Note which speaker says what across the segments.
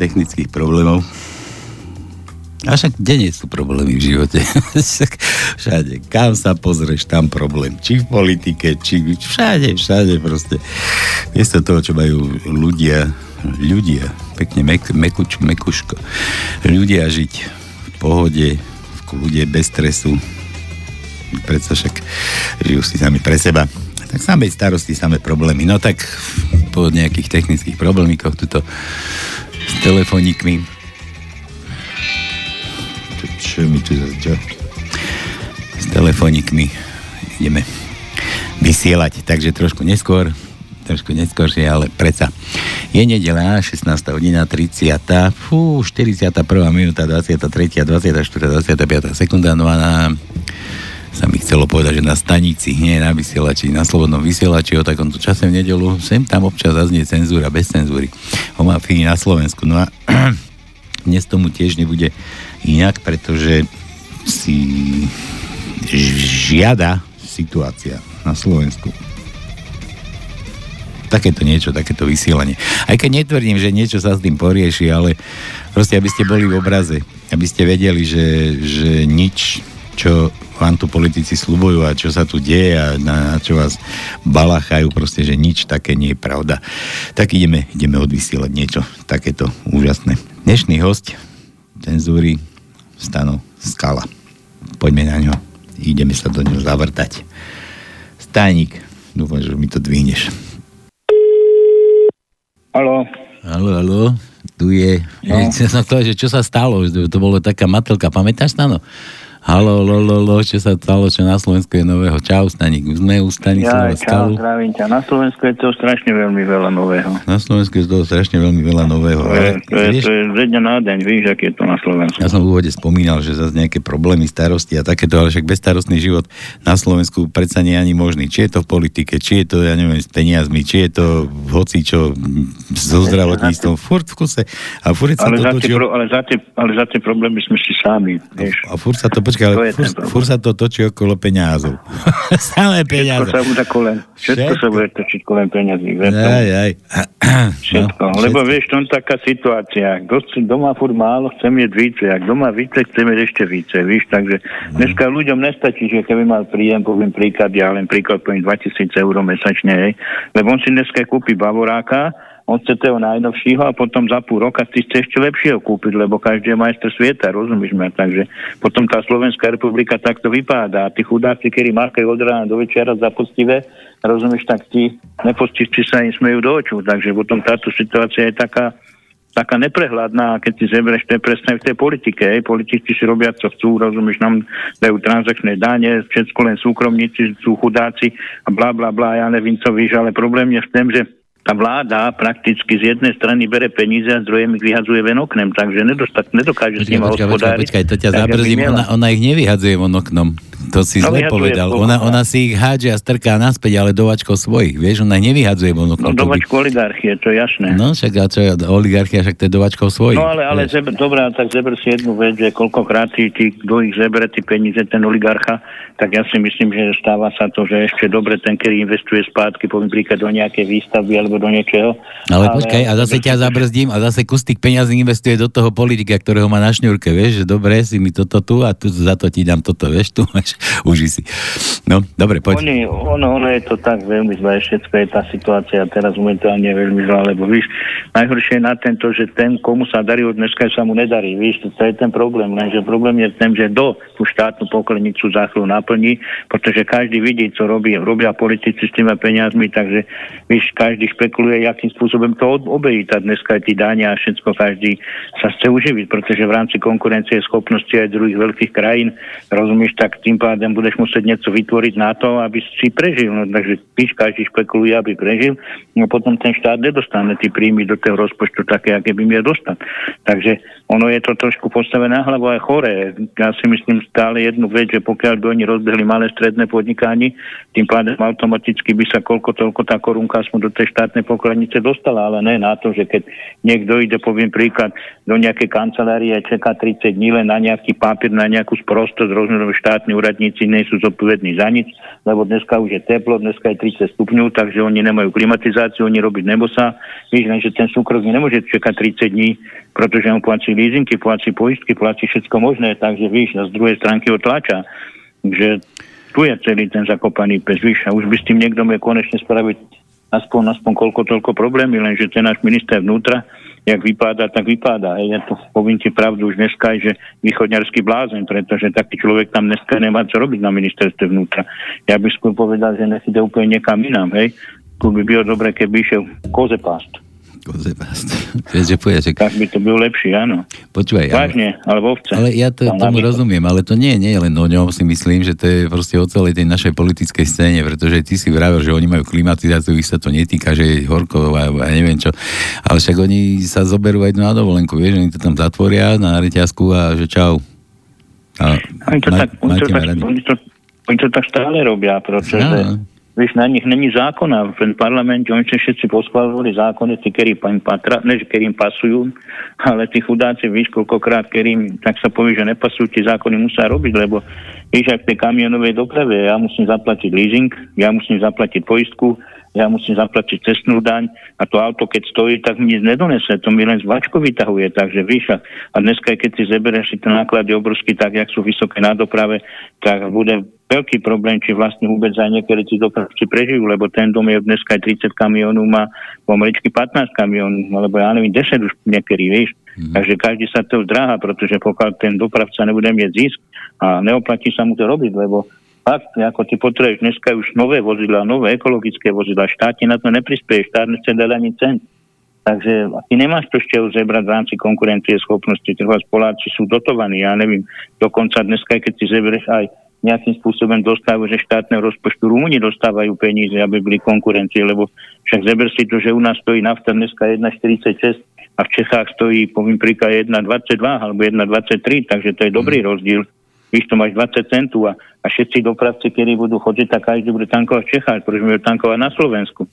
Speaker 1: Technických problémov. A však denne sú problémy v živote. všade. Kam sa pozrieš, tam problém. Či v politike, či všade, všade proste. Miesto toho, čo majú ľudia, ľudia, pekne mek, mekuč, mekuško, ľudia žiť v pohode, v kľude, bez stresu. Predsa však žijú si sami pre seba tak samej starosti, samé problémy. No tak po nejakých technických problémikoch tuto s telefónikmi čo mi tu čo? S telefónikmi ideme vysielať, takže trošku neskôr trošku neskôršie, ale predsa je nedela, 16. hodina, 30. Fú, 41. minúta, 23. 24. 25. sekunda, no a na sa mi chcelo povedať, že na stanici, nie na vysielači, na slobodnom vysielači o takomto čase v nedelu, sem tam občas zaznie cenzúra, bez cenzúry. O mafii na Slovensku. No a dnes tomu tiež nebude inak, pretože si žiada situácia na Slovensku takéto niečo, takéto vysielanie. Aj keď netvrdím, že niečo sa s tým porieši, ale proste, aby ste boli v obraze, aby ste vedeli, že, že nič čo vám tu politici slubujú a čo sa tu deje a na, na čo vás balachajú, proste, že nič také nie je pravda. Tak ideme, ideme odvysielať niečo takéto úžasné. Dnešný host cenzúry Stano Skala. Poďme na ňo. Ideme sa do ňo zavrtať. Stajník, dúfam, že mi to dvihneš.
Speaker 2: Halo.
Speaker 1: Halo, halo. Tu je. No. Som chcel, že čo sa stalo? To bolo taká matelka. Pamätáš, Stano? Halo, lo, lo, čo sa stalo, čo na Slovensku je nového. Čau, Staník, sme u Stanislava
Speaker 2: ja, čau, zdravím ťa. Na Slovensku je to strašne veľmi veľa nového.
Speaker 1: Na Slovensku je to strašne veľmi veľa nového.
Speaker 2: To je, to je, vieš, to je ze dňa na deň, víš, aký je to na Slovensku.
Speaker 1: Ja som v úvode spomínal, že zase nejaké problémy, starosti a takéto, ale však bezstarostný život na Slovensku predsa nie je ani možný. Či je to v politike, či je to, ja neviem, s peniazmi, či je to hoci čo so zdravotníctvom, furt v kuse. A furt sa
Speaker 2: ale,
Speaker 1: to
Speaker 2: za tie, pro, ale, za tie, ale za tie problémy sme si sami, vieš.
Speaker 1: A furt sa to počkaj, ale furt, furt sa to točí okolo peňazov. Samé peniaze.
Speaker 2: Všetko sa bude kolen, všetko, všetko sa bude točiť kolen peniazí.
Speaker 1: Aj, aj.
Speaker 2: Všetko. No, Lebo vieš, to je taká situácia. Kto doma furt málo, chce mieť více. Ak doma více, chce mieť ešte více. Víš, takže mm. dneska ľuďom nestačí, že keby mal príjem, poviem príklad, ja len príklad poviem 2000 eur mesačne, hej. Lebo on si dneska kúpi bavoráka, chce toho najnovšího a potom za pol roka si chce ešte lepšieho kúpiť, lebo každý je majster sveta, rozumieš ma? Takže potom tá Slovenská republika takto vypadá. A tí chudáci, ktorí mákajú od rána do večera za postivé, rozumieš, tak tí nepostičci sa im smejú do očú. Takže potom táto situácia je taká, taká neprehľadná, keď si zeberieš, to je presne v tej politike. Hej. Politici si robia, co chcú, rozumieš, nám dajú transakčné dáne, všetko len súkromníci, sú chudáci a bla bla bla, ja nevím, co víš, ale problém je v tom, že tá vláda prakticky z jednej strany bere peníze a z druhej ich vyhadzuje ven oknem, takže nedostat, nedokáže počkaj, s nimi hospodáriť.
Speaker 1: Počkaj, to ťa zabrzím, ona, ona ich nevyhadzuje von oknom. To si no, zle povedal. Ona, ona si ich hádže a strká naspäť, ale dovačkou svojich. Vieš, ona nevyhadzuje oknom.
Speaker 2: No dovačku by... oligarchie, to je jasné.
Speaker 1: No však a čo, oligarchia, však to je dovačkou svojich.
Speaker 2: No ale, ale zeber, dobré, tak zeber si jednu vec, že koľkokrát si tí, kto ich zebere, tí peníze, ten oligarcha, tak ja si myslím, že stáva sa to, že ešte dobre ten, ktorý investuje spátky, poviem príklad do nejakej výstavby alebo do niečoho.
Speaker 1: Ale, ale počkaj, a zase ťa zabrzdím a zase kus tých peňazí investuje do toho politika, ktorého má na šňurke, vieš, že dobre, si mi toto tu a tu za to ti dám toto, vieš, tu máš, uži si. No, dobre, poď.
Speaker 2: Oni, ono, ono je to tak veľmi zlé, všetko je tá situácia teraz momentálne je veľmi zlá, lebo víš, najhoršie je na tento, že ten, komu sa darí od dneska, sa mu nedarí, víš, to, to je ten problém, lenže problém je ten, že do tú štátnu pokladnicu za chvíľu naplní, pretože každý vidí, co robí, robia politici s tými peniazmi, takže víš, každý špekuluje, akým spôsobom to obejí. Tá dneska tí dáňa a všetko, každý sa chce uživiť, pretože v rámci konkurencie schopnosti aj druhých veľkých krajín, rozumieš, tak tým pádem budeš musieť niečo vytvoriť na to, aby si prežil. No, takže víš, každý špekuluje, aby prežil, no potom ten štát nedostane tí príjmy do toho rozpočtu také, aké by miel dostať. Takže ono je to trošku postavené na hlavu aj chore. Ja si myslím stále jednu vec, že pokiaľ by oni rozbehli malé stredné podnikanie, tým pádem automaticky by sa koľko toľko tá korunka aspoň do tej štátnej pokladnice dostala, ale ne na to, že keď niekto ide, poviem príklad, do nejakej kancelárie a čaká 30 dní len na nejaký papier, na nejakú sprostosť, rozumiem, štátny úrad úradníci nie sú zodpovední za nič, lebo dneska už je teplo, dneska je 30 stupňov, takže oni nemajú klimatizáciu, oni robiť sa. Víš, že ten súkromný nemôže čakať 30 dní, pretože on platí leasingy, platí poistky, platí všetko možné, takže víš, a z druhej stránky ho tlača. Takže tu je celý ten zakopaný pes, víš, a už by s tým niekto môže konečne spraviť aspoň, aspoň koľko toľko problémy, lenže ten náš minister vnútra, jak vypadá, tak vypadá. Ja to poviem ti pravdu už dneska, že východňarský blázen, pretože taký človek tam dneska nemá čo robiť na ministerstve vnútra. Ja by skôr povedal, že nech ide úplne niekam inám, hej. Tu by bylo dobre, keby išiel koze pást.
Speaker 1: Kozebast. Vieš, že pojaček.
Speaker 2: Tak by to bol lepší, áno.
Speaker 1: Počúvaj.
Speaker 2: Vážne, ale, ovce.
Speaker 1: Ale ja to, tomu rozumiem, ale to nie, nie len o ňom si myslím, že to je proste o celej tej našej politickej scéne, pretože ty si vravel, že oni majú klimatizáciu, ich sa to netýka, že je horko a, a neviem čo. Ale však oni sa zoberú aj na dovolenku, vieš, oni to tam zatvoria na reťazku a že čau.
Speaker 2: A oni, to ma, tak, oni, to tak, oni, to, oni to tak stále robia, pretože... Ja, Víš, na nich není zákona. V parlamente oni všetci poschvalovali zákony, tí, ktorí im patra, než ktorým pasujú, ale tí chudáci, víš, koľkokrát, ktorým, tak sa povie, že nepasujú, tie zákony musia robiť, lebo víš, ak tej kamionovej doprave, ja musím zaplatiť leasing, ja musím zaplatiť poistku, ja musím zaplatiť cestnú daň a to auto, keď stojí, tak mi nič nedonese, to mi len z vačko vytahuje, takže víš, a dneska, keď si zeberieš si ten náklady obrovský tak, jak sú vysoké na doprave, tak bude veľký problém, či vlastne vôbec aj niekedy tí dopravci prežijú, lebo ten dom je dneska aj 30 kamionov, má pomaličky 15 kamionov, alebo ja neviem, 10 už niekedy, vieš. Mm. Takže každý sa to zdráha, pretože pokiaľ ten dopravca nebude mieť zisk a neoplatí sa mu to robiť, lebo fakt, ako ty potrebuješ dneska už nové vozidla, nové ekologické vozidla, štát na to neprispieje, štát nechce dať ani cent. Takže ty nemáš to ešte zebrať v rámci konkurencie schopnosti. Treba Poláci sú dotovaní, ja neviem, dokonca dneska, keď si zeberieš aj nejakým spôsobom dostávajú, že štátneho rozpočtu Rumúni dostávajú peníze, aby boli konkurencie, lebo však zeber si to, že u nás stojí nafta dneska 1,46 a v Čechách stojí, poviem príklad, 1,22 alebo 1,23, takže to je dobrý mm. rozdiel. Víš, to máš 20 centov a, a všetci dopravci, ktorí budú chodiť, tak každý bude tankovať v Čechách, pretože budú tankovať na Slovensku.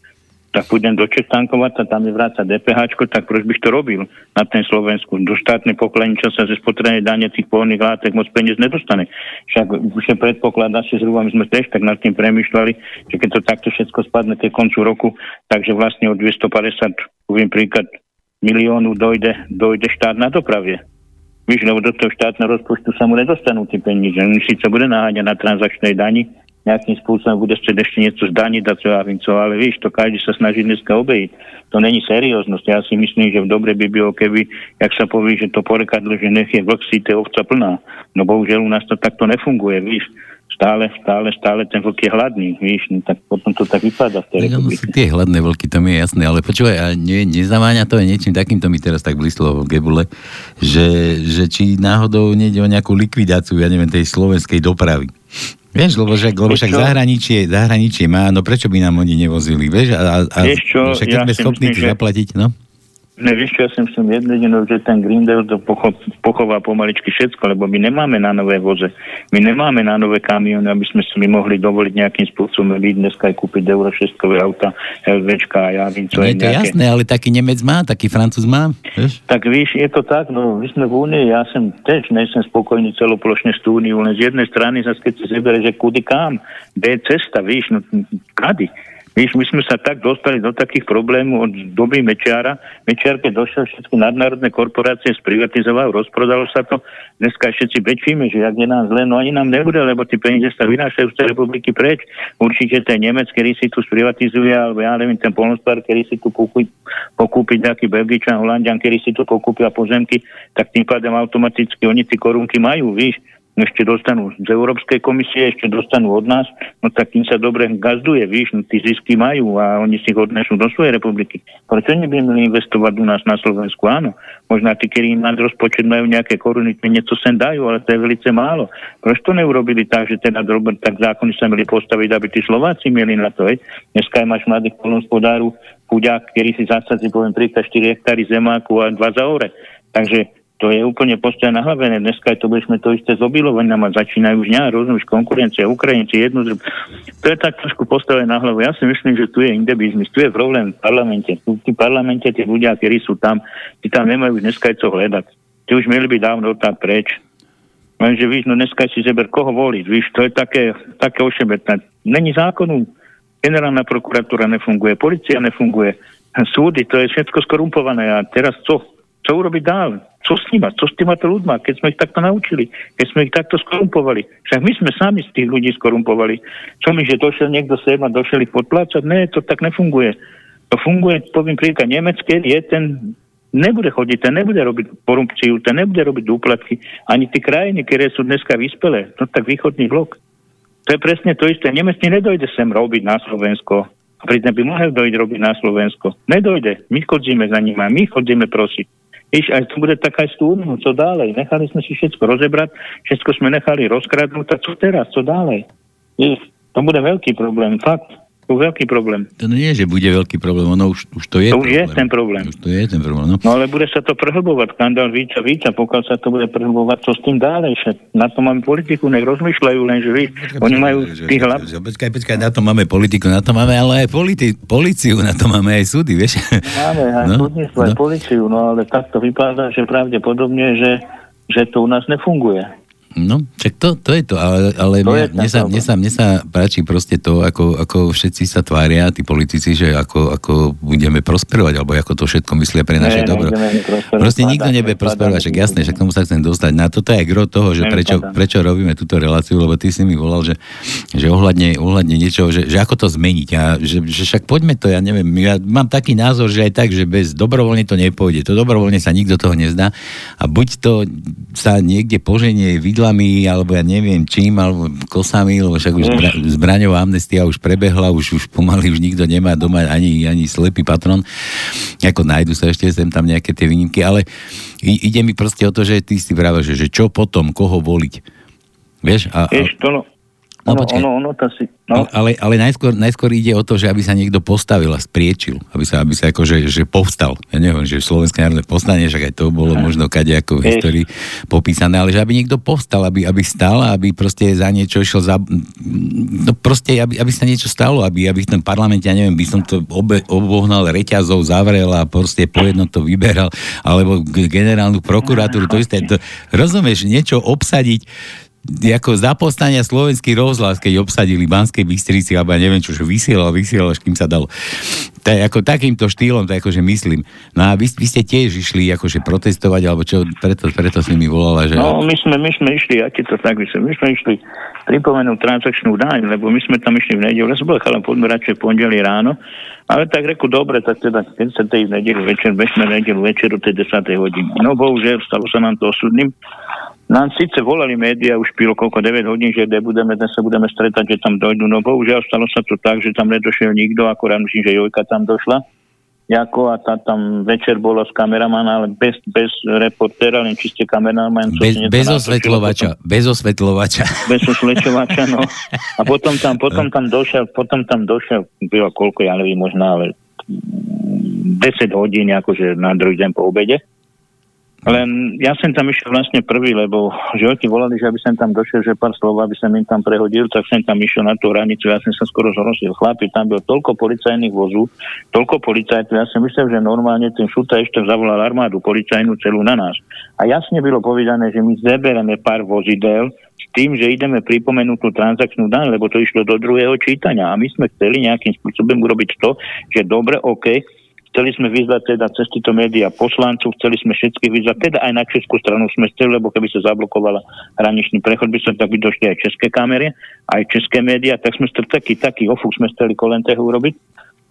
Speaker 2: Tak pôjdem do a tam je vráca DPH, tak prečo bych to robil na ten Slovensku? Do štátnej pokladnice sa ze spotrebnej dane tých pôvodných látek moc peniaz nedostane. Však už je predpokladá, že zhruba my sme tiež tak nad tým premyšľali, že keď to takto všetko spadne ke koncu roku, takže vlastne od 250, poviem príklad, miliónu dojde, dojde štát na dopravie. Víš, lebo do toho štátneho rozpočtu sa mu nedostanú tie peniaze. On síce bude naháňať na transakčnej dani, nejakým spôsobom bude chcieť ešte niečo zdaniť a čo ja viem co, ale víš, to každý sa snaží dneska obejiť. To není serióznosť. Ja si myslím, že v dobre by bylo, keby, jak sa povie, že to porekadlo, že nech je vlk síte ovca plná. No bohužiaľ u nás to takto nefunguje, víš stále, stále, stále ten vlk je hladný, víš, no tak potom to tak vypadá v tej
Speaker 1: no, sú tie hladné vlky, to mi je jasné, ale počúvaj, a nie, nezaváňa to aj niečím takýmto mi teraz tak blíslo v Gebule, že, že či náhodou nejde o nejakú likvidáciu, ja neviem, tej slovenskej dopravy. Vieš, lebo však, lebo však zahraničie, zahraničie má, no prečo by nám oni nevozili, vieš? A, a,
Speaker 2: vieš čo,
Speaker 1: však
Speaker 2: ja
Speaker 1: sme schopní myslím, že... zaplatiť, no?
Speaker 2: Ne, vieš ja som som jednedinou, že ten Grindel to pocho- pochová pomaličky všetko, lebo my nemáme na nové voze. My nemáme na nové kamiony, aby sme si mohli dovoliť nejakým spôsobom byť dneska aj kúpiť Euro 6 auta, LVčka a ja vím, čo
Speaker 1: no je to nejaké... jasné, ale taký Nemec má, taký Francúz má. Vieš?
Speaker 2: Tak víš, je to tak, no my sme v Únii, ja som tiež nejsem spokojný celoplošne s Úniou, len z jednej strany zase keď si zebere, že kudy kam, kde je cesta, víš, no kady. Víš, my sme sa tak dostali do takých problémov od doby Mečiara. Mečiar, keď došiel všetky nadnárodné korporácie, sprivatizoval, rozprodalo sa to. Dneska všetci bečíme, že ak je nám zle, no ani nám nebude, lebo tie peniaze sa vynášajú z tej republiky preč. Určite ten Nemec, ktorý si tu sprivatizuje, alebo ja neviem, ten polnospár, ktorý si tu kúpi, pokúpi nejaký Belgičan, Holandian, ktorý si tu pokúpia pozemky, tak tým pádem automaticky oni tie korunky majú, víš ešte dostanú z Európskej komisie, ešte dostanú od nás, no tak tým sa dobre gazduje, víš, no tí zisky majú a oni si ich odnesú do svojej republiky. Prečo nebudeme investovať u nás na Slovensku? Áno, možno tí, ktorí na rozpočet majú nejaké koruny, niečo sem dajú, ale to je velice málo. Prečo to neurobili tak, že teda drober, tak zákony sa mali postaviť, aby tí Slováci mieli na to, hej? Dneska máš mladých polnospodárov, chudák, ktorý si zasadí, poviem príklad, 4 hektáry zemáku a 2 zaore. Takže to je úplne postoja nahlavené. Dneska to budeme to isté z obilovaním a začínajú už rozumieš konkurencia, Ukrajinci, jedno, to je tak trošku postavené na hlavu. Ja si myslím, že tu je inde biznis, tu je problém v parlamente. Tu v parlamente tí ľudia, ktorí sú tam, tí tam nemajú dneska čo hľadať. Tí už mieli byť dávno tak preč. Lenže víš, no dneska si zeber koho voliť, víš, to je také, také ošebetné. Není zákonu, generálna prokuratúra nefunguje, policia nefunguje, súdy, to je všetko skorumpované a teraz co? Co urobiť dál? Co s nima? Co s týma ľuďma, keď sme ich takto naučili? Keď sme ich takto skorumpovali? Však my sme sami z tých ľudí skorumpovali. Čo mi, že došiel niekto sem a došiel ich podplácať? Ne, to tak nefunguje. To funguje, poviem príklad, nemecké je ten nebude chodiť, ten nebude robiť korupciu, ten nebude robiť úplatky. Ani tie krajiny, ktoré sú dneska vyspelé, no tak východný blok. To je presne to isté. Nemecný nedojde sem robiť na Slovensko. A pritom by mohol dojť robiť na Slovensko. Nedojde. My chodíme za ním a my chodíme prosiť. Iš, aj to bude taká stúdnu, co ďalej. Nechali sme si všetko rozebrať, všetko sme nechali rozkradnúť, a co teraz, co ďalej? To bude veľký problém, fakt to je veľký problém.
Speaker 1: To nie je, že bude veľký problém, ono už, už to je
Speaker 2: To už je ten problém.
Speaker 1: Už to je ten problém, no.
Speaker 2: no ale bude sa to prehlbovať, skandál víc a víc a pokiaľ sa to bude prehlbovať, co s tým ďalej? Na to máme politiku, nech rozmýšľajú, lenže vy, počkaj, oni majú tých hlav...
Speaker 1: Počkaj, počkaj, na to máme politiku, na to máme ale aj politi- policiu, na to máme aj súdy, vieš?
Speaker 2: Máme aj no, súdnictvo, no. aj policiu, no ale takto vypadá, že pravdepodobne, že, že to u nás nefunguje.
Speaker 1: No, čak to, to je to, ale, ale to mňa, mne, sa, mne, sa, mne sa páči proste to, ako, ako všetci sa tvária, tí politici, že ako, ako budeme prosperovať, alebo ako to všetko myslia pre naše ne, dobro. Proste nikto nebude prosperovať, však jasné, však tomu sa chcem dostať. Na toto je gro toho, že prečo, prečo robíme túto reláciu, lebo ty si mi volal, že, že ohľadne, ohľadne niečo, že, že ako to zmeniť a že, že však poďme to, ja neviem, ja mám taký názor, že aj tak, že bez dobrovoľne to nepôjde. To dobrovoľne sa nikto toho nezdá a buď to sa niekde poženie vidla silami, alebo ja neviem čím, alebo kosami, lebo však už zbra, zbraňová amnestia už prebehla, už, už pomaly už nikto nemá doma ani, ani slepý patron. Ako nájdu sa ešte sem tam nejaké tie výnimky, ale ide mi proste o to, že ty si práve, že, že čo potom, koho voliť. Vieš? A, a...
Speaker 2: Vieš, to no, No, ono, ono, ono to si,
Speaker 1: no. Ale, ale najskôr, najskôr ide o to, že aby sa niekto postavil a spriečil, aby sa, aby sa akože, že povstal. Ja neviem, že Slovenské národné povstanie, však aj to bolo možno kade ako v histórii popísané, ale že aby niekto povstal, aby, aby stál, aby proste za niečo išiel za... No proste, aby, aby sa niečo stalo, aby, aby v tom parlamente, ja neviem, by som to obe, obohnal reťazov, zavrel a proste po jedno to vyberal, alebo generálnu prokuratúru, to isté. To, rozumieš, niečo obsadiť, ako zapostania slovenský rozhlas, keď obsadili Banskej Bystrici, alebo ja neviem čo, že vysielal, vysielal, až kým sa dalo. Je ako takýmto štýlom, to akože myslím. No a vy, vy ste tiež išli akože protestovať, alebo čo, preto, preto si mi volala, že...
Speaker 2: No, my sme, my sme išli, aký to tak myslím, my sme išli pripomenúť transakčnú daň, lebo my sme tam išli v nedelu, som bol chalom podmerače v pondelí ráno, ale tak reku, dobre, tak teda, keď sa tej nedelu večer, bežme nedelu večeru, tej 10. hodiny. No bohužiaľ, stalo sa nám to osudným. Nám síce volali médiá už pilo koľko 9 hodín, že kde budeme, dnes sa budeme stretať, že tam dojdu. No bohužiaľ stalo sa to tak, že tam nedošiel nikto, akorát myslím, že Jojka tam došla. Jako a tá tam večer bola s kameramana, ale bez, bez reportéra, len čiste kameraman.
Speaker 1: Bez, bez osvetľovača, bez osvetľovača.
Speaker 2: Bez osvetľovača, no. A potom tam, potom tam došiel, potom tam došiel, bylo koľko, ja neviem, možno, ale 10 hodín, akože na druhý deň po obede. Len ja som tam išiel vlastne prvý, lebo Želky volali, že aby som tam došiel, že pár slov, aby som im tam prehodil, tak som tam išiel na tú hranicu, ja som sa skoro zhrosil. Chlapi, tam bolo toľko policajných vozu, toľko policajtov, ja som myslel, že normálne ten šuta ešte zavolal armádu policajnú celú na nás. A jasne bylo povedané, že my zebereme pár vozidel, s tým, že ideme pripomenúť tú transakčnú daň, lebo to išlo do druhého čítania a my sme chceli nejakým spôsobom urobiť to, že dobre, OK, Chceli sme vyzvať teda cez tieto médiá poslancov, chceli sme všetkých vyzvať, teda aj na českú stranu sme chceli, lebo keby sa zablokovala hraničný prechod, by sa tak by došli aj české kamery, aj české médiá, tak sme taký, taký ofúk sme chceli kolem toho urobiť.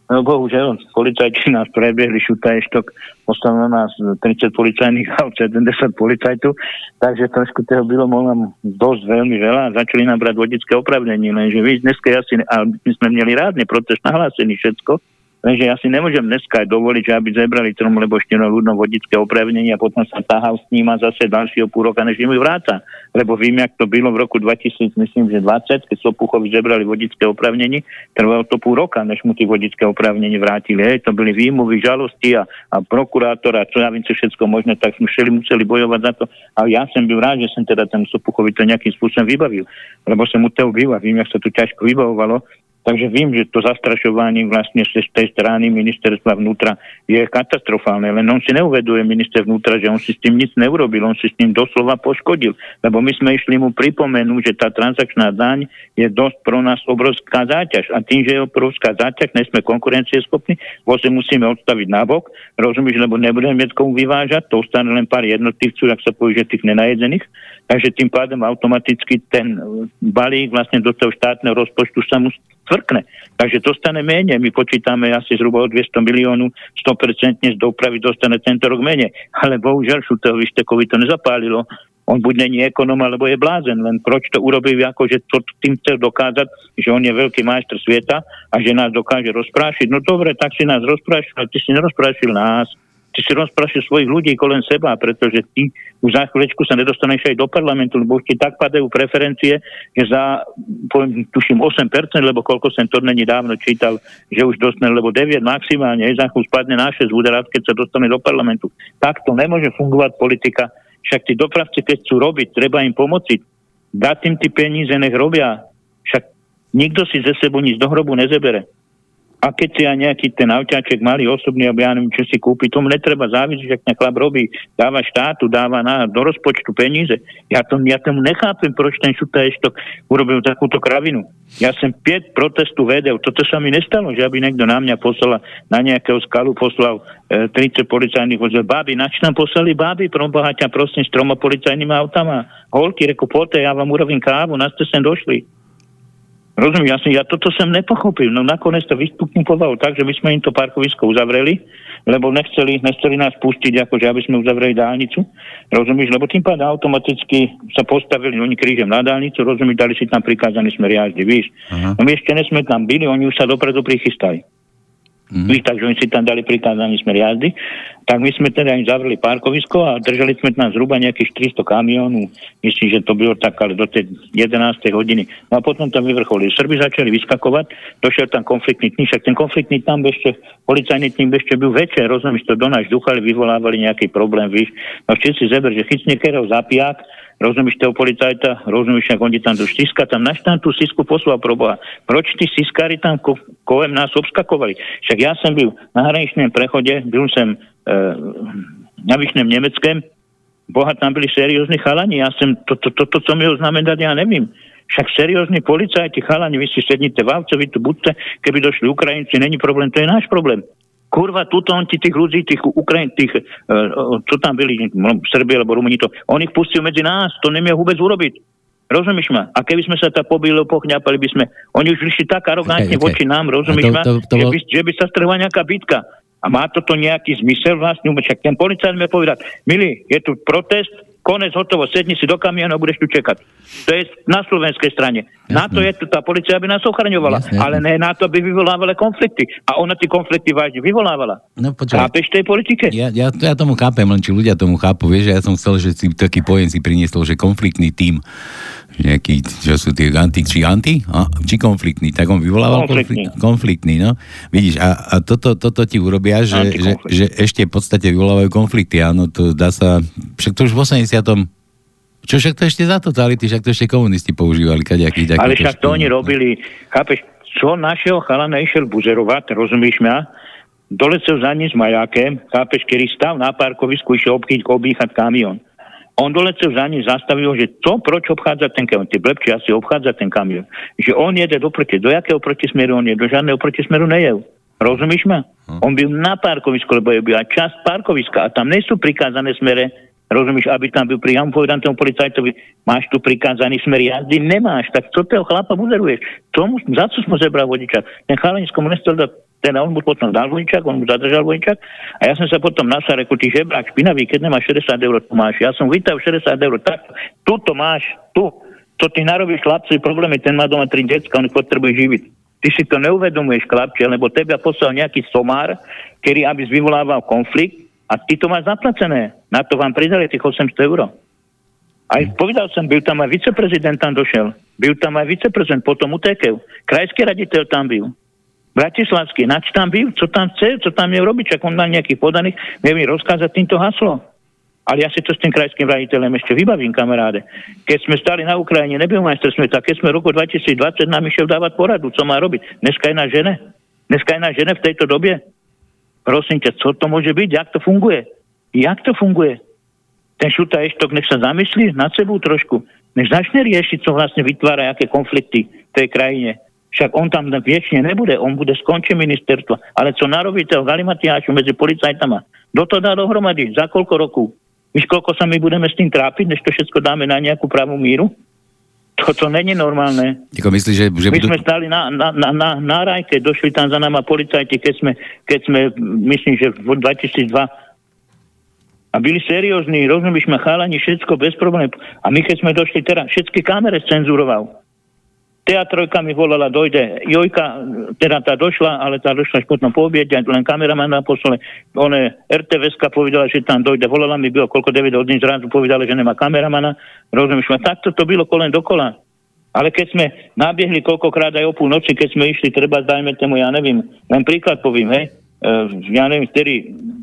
Speaker 2: No bohužiaľ, policajti nás prebiehli šutajštok, ostalo na nás 30 policajných aut, 70 policajtov, takže trošku toho bylo možno dosť veľmi veľa. Začali nám brať vodické opravnenie, lenže vy dneska ale my sme mali rádne protest nahlásený všetko, Lenže ja si nemôžem dneska aj dovoliť, že aby zebrali tromu lebo ešte ľudno vodické opravnenie a potom sa tahal s ním a zase ďalšieho půl roka, než im vráca. Lebo vím, jak to bylo v roku 2000, myslím, že 20, keď Sopuchovi zebrali vodické opravnenie, trvalo to půl roka, než mu tie vodické opravnenie vrátili. Hej, to byli výmluvy, žalosti a, a prokurátor a čo ja viem, čo všetko možné, tak sme všeli museli bojovať za to. A ja som byl rád, že som teda ten Sopuchovi to nejakým spôsobom vybavil, lebo som mu to býva, vím, jak sa to ťažko vybavovalo, Takže viem, že to zastrašovanie vlastne z tej strany ministerstva vnútra je katastrofálne, len on si neuveduje minister vnútra, že on si s tým nic neurobil, on si s tým doslova poškodil, lebo my sme išli mu pripomenúť, že tá transakčná daň je dosť pro nás obrovská záťaž. A tým, že je obrovská záťaž, sme konkurencieschopní, vlastne musíme odstaviť nabok, rozumieš, lebo nebudeme komu vyvážať, to ostane len pár jednotlivcov, ak sa povie, tých nenajedených, takže tým pádom automaticky ten balík vlastne do toho štátneho rozpočtu sa musí cvrkne. Takže dostane menej. My počítame asi zhruba o 200 miliónu, 100% z dopravy dostane tento rok menej. Ale bohužiaľ Šuteho Vyštekovi to nezapálilo. On buď není ekonom, alebo je blázen, len proč to urobil, ako že to tým chcel dokázať, že on je veľký majster sveta a že nás dokáže rozprášiť. No dobre, tak si nás rozprášil, ale ty si nerozprášil nás ty si rozprašil svojich ľudí kolem seba, pretože ty už za chvíľečku sa nedostaneš aj do parlamentu, lebo už ti tak padajú preferencie, že za, poviem, tuším 8%, lebo koľko som to není dávno čítal, že už dostane, lebo 9 maximálne, za chvíľu spadne na 6 úderát, keď sa dostane do parlamentu. Takto nemôže fungovať politika. Však tí dopravci, keď chcú robiť, treba im pomôcť. Dať im tie peníze, nech robia. Však nikto si ze sebou nič do hrobu nezebere. A keď si aj nejaký ten auťaček malý osobný, aby ja neviem, čo si kúpi, tomu netreba závisieť, ak ten chlap robí, dáva štátu, dáva na, do rozpočtu peníze. Ja, tom, ja tomu nechápem, proč ten šuta ešte urobil takúto kravinu. Ja som 5 protestu vedel, toto sa mi nestalo, že aby niekto na mňa poslal, na nejakého skalu poslal e, 30 policajných vozov. Báby, nač tam poslali báby, proboha ťa prosím s troma policajnými autama. Holky, reku, poďte, ja vám urobím kávu, na ste sem došli. Rozumiem, ja, som, ja toto som nepochopil. No nakoniec to vystupňovalo tak, že my sme im to parkovisko uzavreli, lebo nechceli, nechceli nás pustiť, akože aby sme uzavreli dálnicu. Rozumieš, lebo tým pádom automaticky sa postavili oni krížem na dálnicu, rozumieš, dali si tam prikázaný smer jazdy, víš. Uh-huh. No my ešte nesme tam byli, oni už sa dopredu prichystali. Mm. Takže oni si tam dali prikázaný smer jazdy. Tak my sme teda im zavreli parkovisko a držali sme tam zhruba nejakých 400 kamiónov. Myslím, že to bylo tak, ale do tej 11. hodiny. No a potom tam vyvrcholili. Srby začali vyskakovať, došiel tam konfliktný tým, však ten konfliktný tam ešte, policajný tým ešte byl večer, rozumieš, to do nás duchali, vyvolávali nejaký problém, víš. No všetci zeber, že chytne kerov zapiják, rozumieš toho policajta, rozumieš, ako oni tam do stiska, tam naštan tú sisku poslal pro Boha. Proč tí siskári tam ko- kolem nás obskakovali? Však ja som byl na hraničnom prechode, byl som e, na Vyšnem Nemeckém, Boha, tam byli seriózni chalani, ja som, to, to, to, to, co mi znamenať, ja nevím. Však seriózni policajti, chalani, vy si sednite v avce, vy tu buďte, keby došli Ukrajinci, není problém, to je náš problém kurva, tuto on ti tých ľudí, tých Ukrajín, tých, uh, čo tam byli, no, Srbi alebo Rumuni, to, on ich pustil medzi nás, to nemie vôbec urobiť. Rozumieš ma? A keby sme sa tam pobili, pochňapali by sme, oni už vyšli tak arogantne okay, okay. voči nám, rozumieš ma? To, to, to, že, by, že by sa strhla nejaká bitka. A má toto nejaký zmysel vlastne? Však ten policajt mi povedať, milý, je tu protest, konec, hotovo, sedni si do kamionu a budeš tu čekať. To je na slovenskej strane. Jasne. Na to je tu tá policia, aby nás ochraňovala, jasne, ale ne na to, aby vyvolávala konflikty. A ona tie konflikty vážne vyvolávala. No, Chápeš tej politike?
Speaker 1: Ja, ja, ja tomu chápem, len či ľudia tomu chápu. Vieš, ja som chcel, že si taký pojem si priniesol, že konfliktný tým nejaký, čo sú tie anti, či anti, a, či konfliktný, tak on vyvolával konfliktný, konfliktný no. Vidíš, a, a toto, toto ti urobia, že, že, že, ešte v podstate vyvolávajú konflikty, áno, to dá sa, však to už v 80 čo však to ešte za totality, však to ešte komunisti používali, kadejaký,
Speaker 2: Ale však to oni robili, chápeš, čo našeho chalana išiel buzerovať, rozumíš ma? Dolecel za ním s majákem, chápeš, kedy stav na parkovisku išiel obchyť, obýchať kamión. On dolecel za ním, zastavil, že to, proč obchádza ten kamión, tie blepči asi obchádza ten kamión, že on jede doproti, do jakého protismeru on je, do žiadneho protismeru nejel. Rozumíš ma? Hm. On byl na parkovisku, lebo je byla časť parkoviska a tam nie sú prikázané smere Rozumieš, aby tam byl pri povedám tomu policajtovi, máš tu prikázaný smer jazdy, nemáš, tak čo toho chlapa buzeruješ? Tomu, za co sme zebral vodičák? Ten chalanisko mu nestel dať teda on mu potom dal vodičák, on mu zadržal vodičák a ja som sa potom nasal, reku, ty žebrák špinavý, keď nemáš 60 eur, tu máš. Ja som vytal 60 eur, tak tu to máš, tu. To ty narobíš chlapci, problémy, ten má doma tri decka, on potrebuje živiť. Ty si to neuvedomuješ, chlapče, lebo teba poslal nejaký somár, ktorý aby vyvolával konflikt a ty to máš zaplacené. Na to vám pridali tých 800 eur. Aj povedal som, byl tam aj viceprezident tam došel. Byl tam aj viceprezident, potom utekel. Krajský raditeľ tam byl. Bratislavský, nač tam byl, co tam chce, co tam je robiť, ak on má nejakých podaných, vie mi rozkázať týmto haslo. Ale ja si to s tým krajským raditeľom ešte vybavím, kamaráde. Keď sme stali na Ukrajine, nebyl majster sveta, keď sme v roku 2020 nám išiel dávať poradu, co má robiť. Dneska je na žene. Dneska je na žene v tejto dobie. Prosím ťa, co to môže byť? Jak to funguje? Jak to funguje? Ten šuta eštok nech sa zamyslí nad sebou trošku. Nech začne riešiť, co vlastne vytvára, aké konflikty v tej krajine. Však on tam viečne nebude, on bude skončiť ministerstvo. Ale co narobí toho galimatiášu medzi policajtama? Kto to dá dohromady? Za koľko rokov? Víš, koľko sa my budeme s tým trápiť, než to všetko dáme na nejakú pravú míru? Toto není normálne.
Speaker 1: Ako myslíš, že, že
Speaker 2: my budú... sme stali na, na, na, na, na rajke, došli tam za nama policajti, keď sme, keď sme myslím, že v 2002 a byli seriózni, rozumieš ma, chalani, všetko bez problémov. A my keď sme došli teraz, všetky kamere cenzuroval. Teatrojka mi volala, dojde. Jojka, teda tá došla, ale tá došla až potom po obiede, len kameraman na posle. One RTVSka povedala, že tam dojde. Volala mi, bylo koľko 9 hodín zrazu, povedala, že nemá kameramana. Rozumieš ma, takto to bylo kolen dokola. Ale keď sme nabiehli koľkokrát aj o púl noci, keď sme išli, treba dajme tomu, ja neviem, len príklad povím, hej, e, ja neviem, ktorý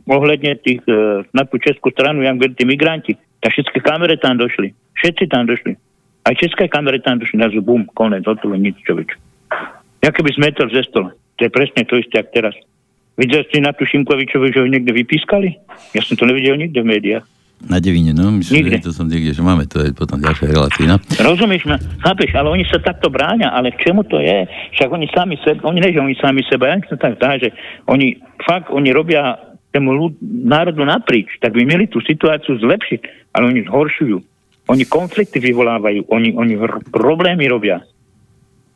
Speaker 2: ohľadne tých, e, na tú českú stranu, ja tí migranti, tak všetky kamere tam došli. Všetci tam došli. Aj české kamery tam došli na bum, konec, hotovo, nič, čo veď. Ja keby zmetel ze stola. To je presne to isté, ako teraz. Videl si na tú Šimkovičovu, že ho niekde vypískali? Ja som to nevidel nikde v médiách.
Speaker 1: Na Devine, no, myslím, Nikde. že to som niekde, že máme to aj potom ďalšia relácia. No?
Speaker 2: Rozumieš ma? Chápeš, ale oni sa takto bráňa, ale k čemu to je? Však oni sami seba, oni ne, že oni sami seba, ja sa tak dá, že oni, fakt, oni robia tému ľud, národu naprič, tak by mieli tú situáciu zlepšiť, ale oni zhoršujú. Oni konflikty vyvolávajú, oni, oni r- problémy robia.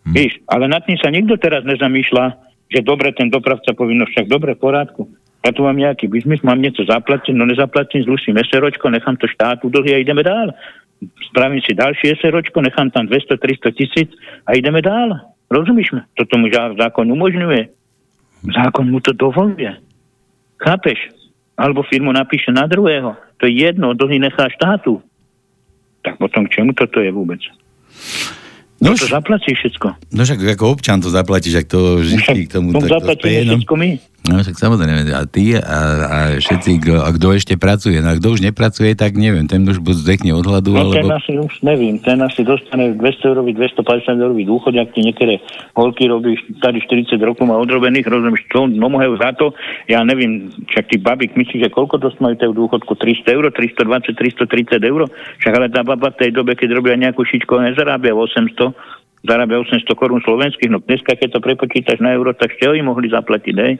Speaker 2: Hmm. Víš, ale nad tým sa nikto teraz nezamýšľa, že dobre, ten dopravca povinno však dobre, v porádku. Ja tu mám nejaký biznis, mám niečo zaplatiť, no nezaplatím, zluším SROčko, nechám to štátu dlhy a ideme dál. Spravím si ďalšie SROčko, nechám tam 200-300 tisíc a ideme dál. Rozumíš ma? Toto mu zákon umožňuje. Zákon mu to dovoluje. Chápeš? Alebo firmu napíše na druhého. To je jedno, dlhy nechá štátu tak potom k čemu toto je vôbec? No, to zaplatí všetko.
Speaker 1: No však ako občan to zaplatíš, ak to vždy k tomu...
Speaker 2: To zaplatíme no. všetko my.
Speaker 1: No však samozrejme, a ty a, a všetci, kto, a kto ešte pracuje, no a kto už nepracuje, tak neviem, ten už buď zdechne od hladu,
Speaker 2: no,
Speaker 1: alebo...
Speaker 2: ten asi už neviem, ten asi dostane 200 eurový, 250 eurový dôchod, ak ti niektoré holky robíš tady 40 rokov má odrobených, rozumieš, čo? No majú za to, ja neviem, však ty babík myslíš, že koľko majú tej dôchodku, 300 eur, 320, 330 eur, však ale tá baba v tej dobe, keď robia nejakú šičku, nezarábia 800, zarábia 800 korún slovenských, no dneska, keď to prepočítaš na euro, tak ste im mohli zaplatiť, hej?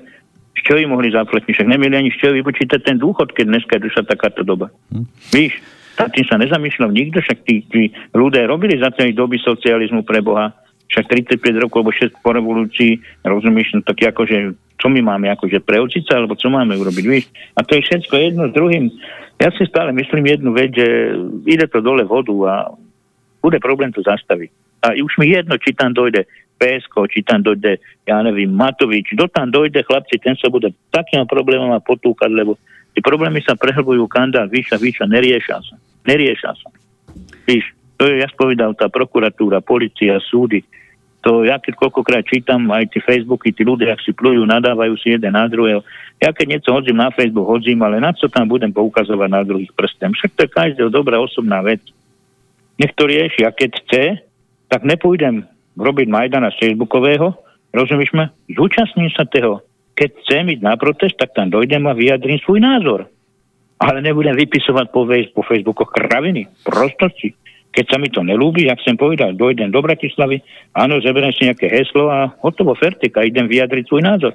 Speaker 2: Čoho im mohli zaplatiť? Však nemieli ani z čoho vypočítať ten dôchod, keď dneska je duša takáto doba. Hm. Víš, tak tým sa nezamýšľal nikto, však tí, tí ľudia robili za tej doby socializmu pre Boha, však 35 rokov alebo 6 po revolúcii, rozumieš, no tak akože, čo my máme, akože preočiť sa, alebo čo máme urobiť, víš? A to je všetko jedno s druhým. Ja si stále myslím jednu vec, že ide to dole vodu a bude problém to zastaviť. A už mi jedno, či tam dojde PSK, či tam dojde, ja neviem, Matovič, kto tam dojde, chlapci, ten sa bude takým problémom a potúkať, lebo tie problémy sa prehlbujú kandál vyššia, vyššia, neriešia sa. Neriešia sa. Víš, to je, ja spovedal, tá prokuratúra, policia, súdy, to ja keď koľkokrát čítam aj tie Facebooky, tí ľudia, ak si plujú, nadávajú si jeden na druhého. Ja keď niečo hodzím na Facebook, hodzím, ale na co tam budem poukazovať na druhých prstem? Však to je každého dobrá osobná vec. Nech to rieši. A keď chce, tak nepôjdem robiť Majdana z Facebookového, rozumieš ma? Zúčastním sa toho. Keď chcem ísť na protest, tak tam dojdem a vyjadrím svoj názor. Ale nebudem vypisovať po, po Facebookoch kraviny, prostosti. Keď sa mi to nelúbi, jak som povedal, dojdem do Bratislavy, áno, zeberiem si nejaké heslo a hotovo, fertika, idem vyjadriť svoj názor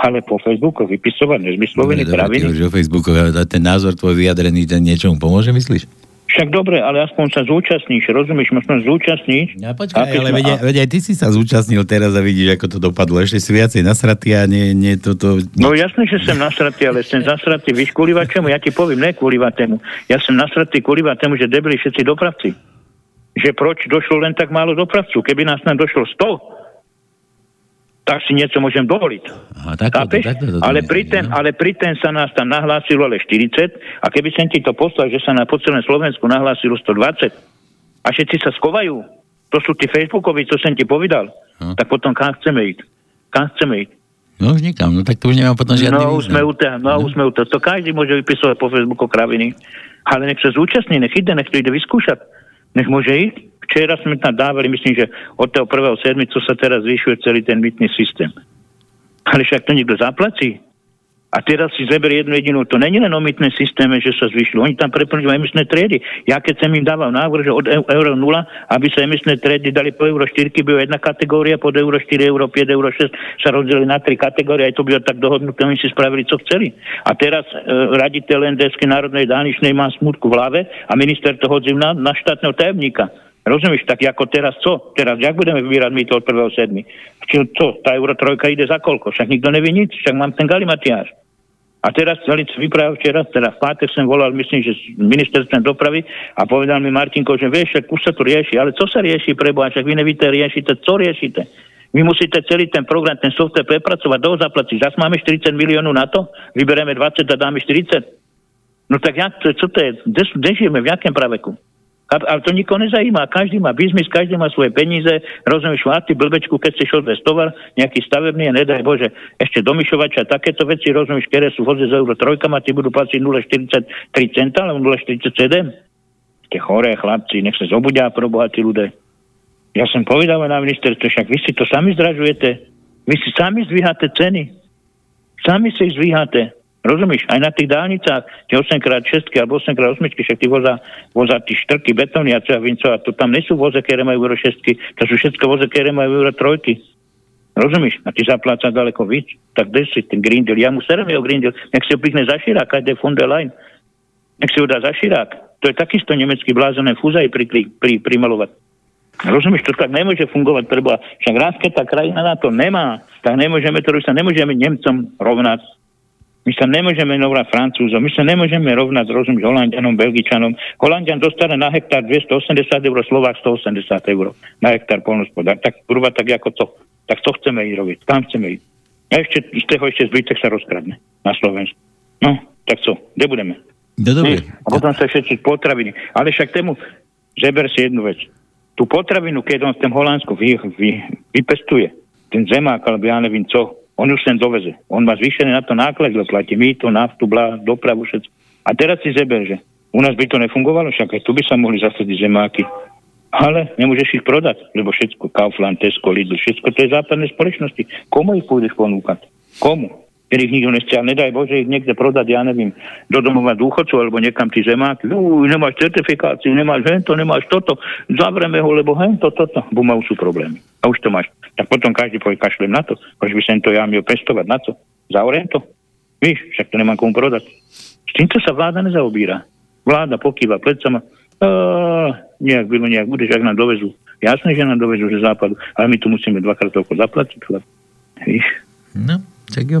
Speaker 2: ale po Facebooku vypisovať nezmysloviny, kraviny.
Speaker 1: Dobre, Facebooku, ten názor tvoj vyjadrený, ten niečomu pomôže, myslíš?
Speaker 2: Však dobre, ale aspoň sa zúčastníš, rozumieš, možno zúčastníš.
Speaker 1: Ja počkaj, ale veď, veď aj ty si sa zúčastnil teraz a vidíš, ako to dopadlo. Ešte si viacej nasratý a nie, nie toto...
Speaker 2: No jasné, že som nasratý, ale som zasratý. Víš, kvôli čemu? Ja ti poviem, ne kvôli tému. Ja som nasratý kvôli tému, že debili všetci dopravci. Že proč došlo len tak málo dopravcu? Keby nás tam došlo 100, tak si niečo môžem dovoliť. Aha, takto, takto, takto, ale, pri ten, no. ale pri ten sa nás tam nahlásilo ale 40 a keby som ti to poslal, že sa na po celém Slovensku nahlásilo 120 a všetci sa skovajú, to sú tí Facebookovi, čo som ti povedal, hm. tak potom kam chceme ísť? Kam chceme ísť?
Speaker 1: No už nikam, no tak to už nemám potom žiadny
Speaker 2: No už sme u no, no. už sme u. To každý môže vypisovať po Facebooku kraviny. Ale nech sa zúčastní, nech ide, nech to ide vyskúšať. Nech môže ísť. Včera sme tam dávali, myslím, že od toho prvého sedmicu sa teraz zvyšuje celý ten mytný systém. Ale však to niekto zaplatí. A teraz si zeber jednu jedinú. To není len o mytné systéme, že sa zvyšilo. Oni tam preplňujú emisné triedy. Ja keď som im dával návrh, že od euro 0, aby sa emisné triedy dali po euro 4, by jedna kategória, pod euro 4, euro 5, euro 6 sa rozdelili na tri kategórie, aj to by tak dohodnuté, oni si spravili, co chceli. A teraz e, raditeľ NDSK Národnej dáničnej má smutku v hlave a minister to hodzí na, na štátneho tajemníka. Rozumieš, tak ako teraz co? Teraz jak budeme vybírať my to od 1.7. Čiže to, tá euro trojka ide za koľko? Však nikto nevie nič, však mám ten galimatiáž. A teraz celý vypráv včera, teda v pátek som volal, myslím, že z ministerstva dopravy a povedal mi Martinko, že vieš, však už sa to rieši, ale co sa rieši preboha, však vy nevíte, riešite, co riešite? Vy musíte celý ten program, ten software prepracovať, do zaplatiť. Zas máme 40 miliónov na to, vyberieme 20 a dáme 40. No tak jak co to je? Kde, žijeme, v jakém praveku? A, ale to nikoho nezajíma. Každý má biznis, každý má svoje peníze. Rozumieš, ty blbečku, keď šol bez tovar, nejaký stavebný, a nedaj Bože, ešte domyšovač a takéto veci, rozumieš, ktoré sú voze z euro trojkama, ty budú platiť 0,43 centa, alebo 0,47. Ste choré chlapci, nech sa zobudia pro bohatí ľudia. Ja som povedal na ministerstve, však vy si to sami zdražujete. Vy si sami zvíhate ceny. Sami si ich zvíhate. Rozumieš? Aj na tých dálnicách, tie 8x6 alebo 8x8, však ty voza, voza tí štrky, betóny a čo ja vím a to tam nie sú voze, ktoré majú euro 6, to sú všetko voze, ktoré majú euro 3. Rozumieš? A ty zapláca daleko víc. Tak kde si ten Green Deal? Ja mu serem jeho Green Deal. Nech si ho pichne za širák, aj von der Leyen. Nech si ho dá za širák. To je takisto nemecký blázené fúzaj pri, pri, pri, primalovať. Rozumieš, to tak nemôže fungovať, preboha. Však raz, keď tá krajina na to nemá, tak nemôžeme to, sa nemôžeme Nemcom rovnať my sa nemôžeme rovnať Francúzom, my sa nemôžeme rovnať, rozumieť, Holandianom, Belgičanom. Holandian dostane na hektár 280 eur, Slovák 180 eur na hektár polnospodár. Tak kurva, tak ako to. Tak to chceme ísť robiť, tam chceme ísť. A ešte z toho ešte zbytek sa rozkradne na Slovensku. No, tak co, kde budeme?
Speaker 1: No, dobre.
Speaker 2: A potom sa všetci potraviny. Ale však tému, zeber si jednu vec. Tú potravinu, keď on v tom Holandsku vy, vy, vypestuje, ten zemák, alebo ja neviem čo, on už sem doveze. On má zvýšené na to náklad, lebo platí mýto, naftu, blá, dopravu, všetko. A teraz si zeber, že u nás by to nefungovalo, však aj tu by sa mohli zasadiť zemáky. Ale nemôžeš ich prodať, lebo všetko, Kaufland, Tesco, Lidl, všetko to je západné spoločnosti. Komu ich pôjdeš ponúkať? Komu? Ich nikto nechce, ale nedaj Bože ich niekde prodať, ja neviem, do domova dôchodcov alebo niekam tí zemáky. Uj, nemáš certifikáciu, nemáš hento, nemáš toto, zavreme ho, lebo hento, toto. Buma, už sú problémy. A už to máš. Tak potom každý povie, kašlem na to. Proč by som to ja miel pestovať, na to? Zaurem to? Víš, však to nemám komu prodať. S týmto sa vláda nezaobíra. Vláda pokýva plecama, nejak bylo, nejak bude, ak nám dovezú. Jasné, že nám dovezú, že západu, ale my tu musíme dvakrát toľko zaplatiť. Víš?
Speaker 1: No, tak jo.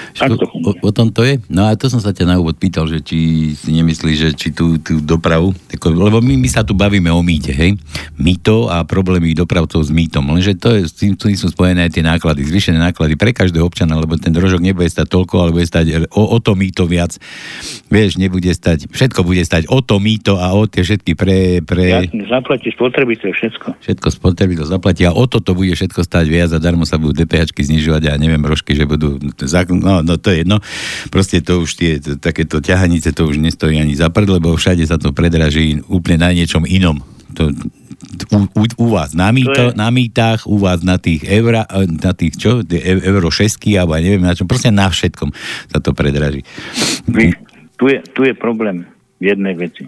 Speaker 1: O, o tom to je? No a to som sa ťa na úvod pýtal, že či si nemyslíš, že či tú, tú dopravu, tako, lebo my, my sa tu bavíme o mýte, hej? Mýto a problémy dopravcov s mýtom, lenže to je, s tým, tým sú spojené aj tie náklady, zvyšené náklady pre každého občana, lebo ten drožok nebude stať toľko, ale bude stať o, o to mýto viac. Vieš, nebude stať, všetko bude stať o to mýto a o tie všetky pre... pre...
Speaker 2: Jasne, zaplatí spotrebiteľ všetko.
Speaker 1: Všetko spotrebiteľ zaplatí a o to to bude všetko stať viac a darmo sa budú DPH znižovať a neviem, rožky, že budú za no, no to je jedno. Proste to už tie, to, takéto ťahanice to už nestojí ani za prd, lebo všade sa to predraží úplne na niečom inom. To, u, u, u vás na, mýto, na mýtach, u vás na tých eura, na tých čo, euro 6 alebo neviem na čom, proste na všetkom sa to predraží.
Speaker 2: Tu je, tu je problém v jednej veci.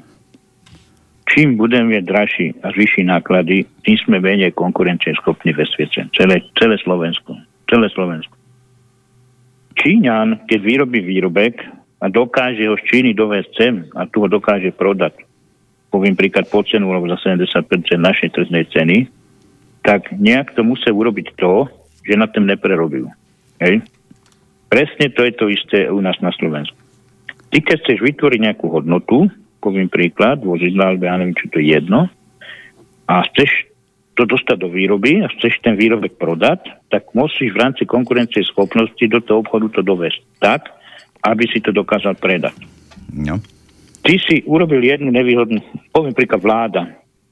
Speaker 2: Čím budeme dražší a vyšší náklady, tým sme menej konkurencieschopní ve svete. Celé, celé Slovensko. Celé Slovensko. Číňan, keď vyrobí výrobek a dokáže ho z Číny dovesť sem a tu ho dokáže prodať, poviem príklad po cenu, alebo za 70% našej tržnej ceny, tak nejak to musí urobiť to, že na tým neprerobil. Hej? Presne to je to isté u nás na Slovensku. Ty, keď chceš vytvoriť nejakú hodnotu, poviem príklad, vozidla, alebo ja neviem, čo to je jedno, a chceš to dostať do výroby a chceš ten výrobek prodať, tak musíš v rámci konkurencie schopnosti do toho obchodu to dovesť tak, aby si to dokázal predať.
Speaker 1: No.
Speaker 2: Ty si urobil jednu nevýhodnú, poviem príklad vláda,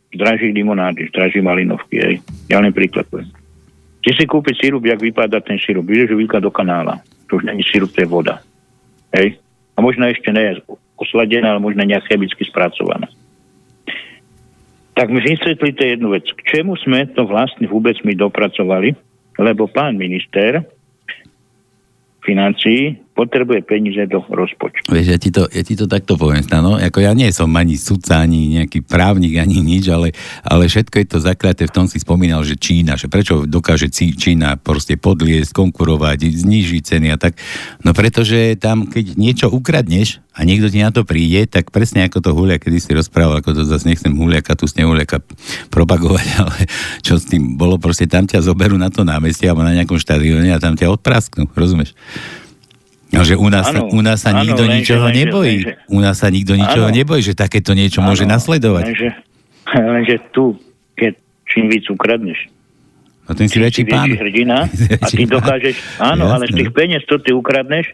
Speaker 2: zdraží limonády, zdraží malinovky, aj. Ja len príklad poviem. Ty si kúpiť sirup, jak vypadá ten sirup. Vidíš, že vypadá do kanála. To už není sirup, to je voda. Hej? A možno ešte nie je osladená, ale možno nejak chemicky spracovaná. Tak mi vysvetlíte jednu vec. K čemu sme to vlastne vôbec my dopracovali? Lebo pán minister financií potrebuje peniaze do rozpočtu.
Speaker 1: Vieš, ja ti to, ja ti to takto poviem, no, ako ja nie som ani sudca, ani nejaký právnik, ani nič, ale, ale všetko je to zaklaté, v tom si spomínal, že Čína, že prečo dokáže Čína proste podliesť, konkurovať, znížiť ceny a tak, no pretože tam, keď niečo ukradneš a niekto ti na to príde, tak presne ako to Hulia, kedy si rozprával, ako to zase nechcem Huliaka, tu sne Huliaka propagovať, ale čo s tým bolo, proste tam ťa zoberú na to námestie alebo na nejakom štadióne a tam ťa odprasknú, rozumieš? No, že u nás, ano, u nás sa nikto ano, ničoho lenže, nebojí. Lenže, u nás sa nikto ničoho ano, nebojí, že takéto niečo ano, môže nasledovať.
Speaker 2: Lenže, lenže tu, keď čím víc ukradneš,
Speaker 1: No ten si väčší pán.
Speaker 2: hrdina a ty dokážeš, áno, Jasne. ale z tých peniaz, čo ty ukradneš,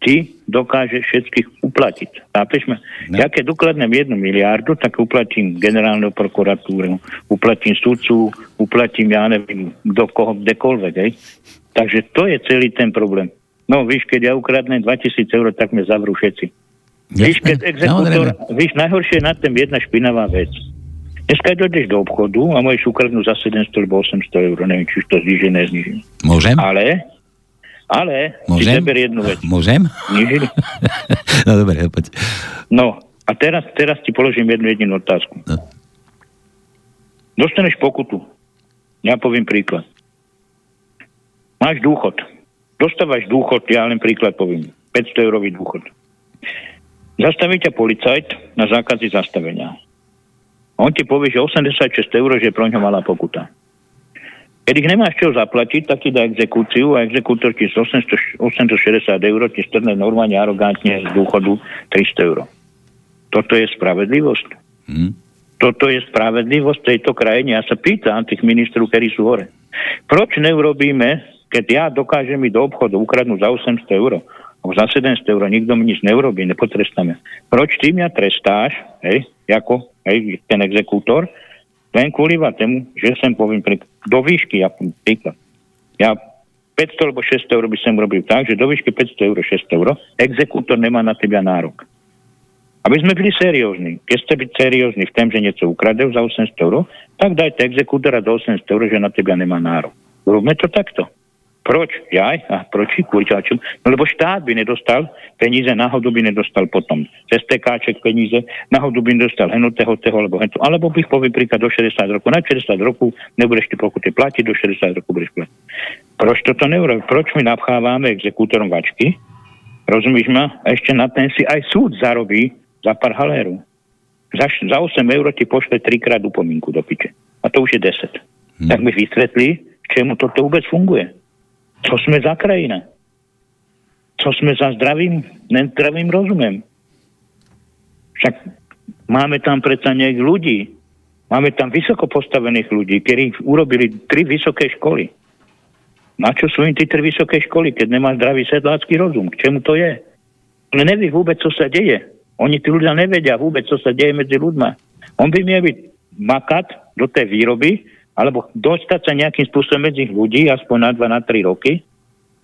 Speaker 2: ty dokážeš všetkých uplatiť. Chápeš ma? No. Ja keď ukladnem jednu miliardu, tak uplatím generálnu prokuratúru, uplatím sudcu, uplatím, ja neviem, do koho, kdekoľvek. Hej? Takže to je celý ten problém. No, víš, keď ja ukradnem 2000 eur, tak me zavrú všetci. Jasne, víš, keď exekútor, víš, najhoršie je na tým jedna špinavá vec. Dneska dojdeš do obchodu a môžeš ukradnúť za 700 alebo 800 eur, neviem, či už to zniží, nezniží.
Speaker 1: Môžem?
Speaker 2: Ale, ale,
Speaker 1: Môžem?
Speaker 2: si zeber jednu vec.
Speaker 1: Môžem?
Speaker 2: Znižili.
Speaker 1: no dobre, poď.
Speaker 2: No, a teraz, teraz ti položím jednu jedinú otázku. No. Dostaneš pokutu. Ja poviem príklad. Máš dôchod dostávaš dôchod, ja len príklad poviem, 500 eurový dôchod. Zastaví ťa policajt na zákazy zastavenia. On ti povie, že 86 eur, že je pro ňo malá pokuta. Keď ich nemáš čo zaplatiť, tak ti dá exekúciu a exekútor ti z 800, 860 eur ti strne normálne arogantne z dôchodu 300 eur. Toto je spravedlivosť. Hmm. Toto je spravedlivosť tejto krajine. Ja sa pýtam tých ministrov, ktorí sú hore. Proč neurobíme keď ja dokážem mi do obchodu ukradnúť za 800 eur, alebo za 700 eur, nikto mi nič neurobí, nepotrestáme. Proč ty mňa trestáš, hej, ako, hej, ten exekútor, len kvôli tému, že sem poviem pri, do výšky, ja príklad. Ja 500 alebo 600 eur by som robil tak, že do výšky 500 eur, 600 eur, exekútor nemá na teba nárok. Aby sme byli seriózni. Keď ste byť seriózni v tom, že niečo ukradeš za 800 eur, tak dajte exekútora do 800 eur, že na teba nemá nárok. Robme to takto. Proč? Jaj? A proč? Kvôli čačom? No lebo štát by nedostal peníze, náhodou by nedostal potom cez tekáček peníze, náhodou by nedostal henutého, toho, alebo hento. Alebo bych poviem príklad do 60 rokov. Na 60 rokov nebudeš ty pokuty platiť, do 60 rokov budeš platiť. Proč toto neurobí? Proč my napchávame exekútorom vačky? Rozumíš ma? Ešte na ten si aj súd zarobí za pár haléru. Za, za 8 eur ti pošle trikrát upomínku do piče. A to už je 10. Hmm. Tak mi vysvetlí, čemu toto vôbec funguje. Co sme za krajina? Co sme za zdravým, nezdravým rozumem? Však máme tam predsa nejak ľudí. Máme tam vysoko postavených ľudí, ktorí urobili tri vysoké školy. Na čo sú im tie tri vysoké školy, keď nemá zdravý sedlácky rozum? K čemu to je? On nevie vôbec, čo sa deje. Oni tí ľudia nevedia vôbec, čo sa deje medzi ľuďmi. On by mal byť makať do tej výroby, alebo dostať sa nejakým spôsobom medzi ľudí, aspoň na 2, na 3 roky,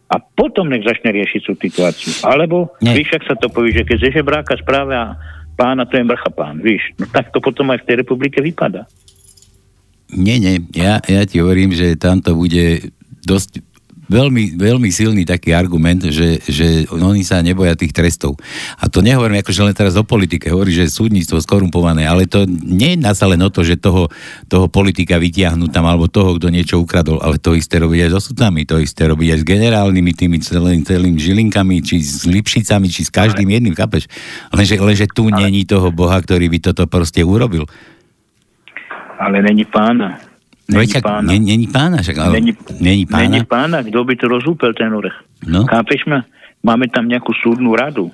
Speaker 2: a potom nech začne riešiť tú situáciu. Alebo, Nie. víš, ak sa to povie, že keď ze žebráka správa pána, to je mrcha pán, víš. No tak to potom aj v tej republike vypadá.
Speaker 1: Nie, nie, ja, ja ti hovorím, že tam to bude dosť veľmi, veľmi silný taký argument, že, že oni sa neboja tých trestov. A to nehovorím ako, že len teraz o politike, hovorí, že súdnictvo skorumpované, ale to nie je sa len o to, že toho, toho politika vytiahnu tam, alebo toho, kto niečo ukradol, ale to isté robí aj so sudcami, to isté robí aj s generálnymi tými celým, celým žilinkami, či s Lipšicami, či s každým jedným, chápeš? Lenže, lenže tu není toho Boha, ktorý by toto proste urobil.
Speaker 2: Ale není pána.
Speaker 1: Není no, pána. Není pána, však, ale není, není pána.
Speaker 2: Není pána, kto by to rozúpel ten orech. No. Chápeš ma? Máme tam nejakú súdnu radu.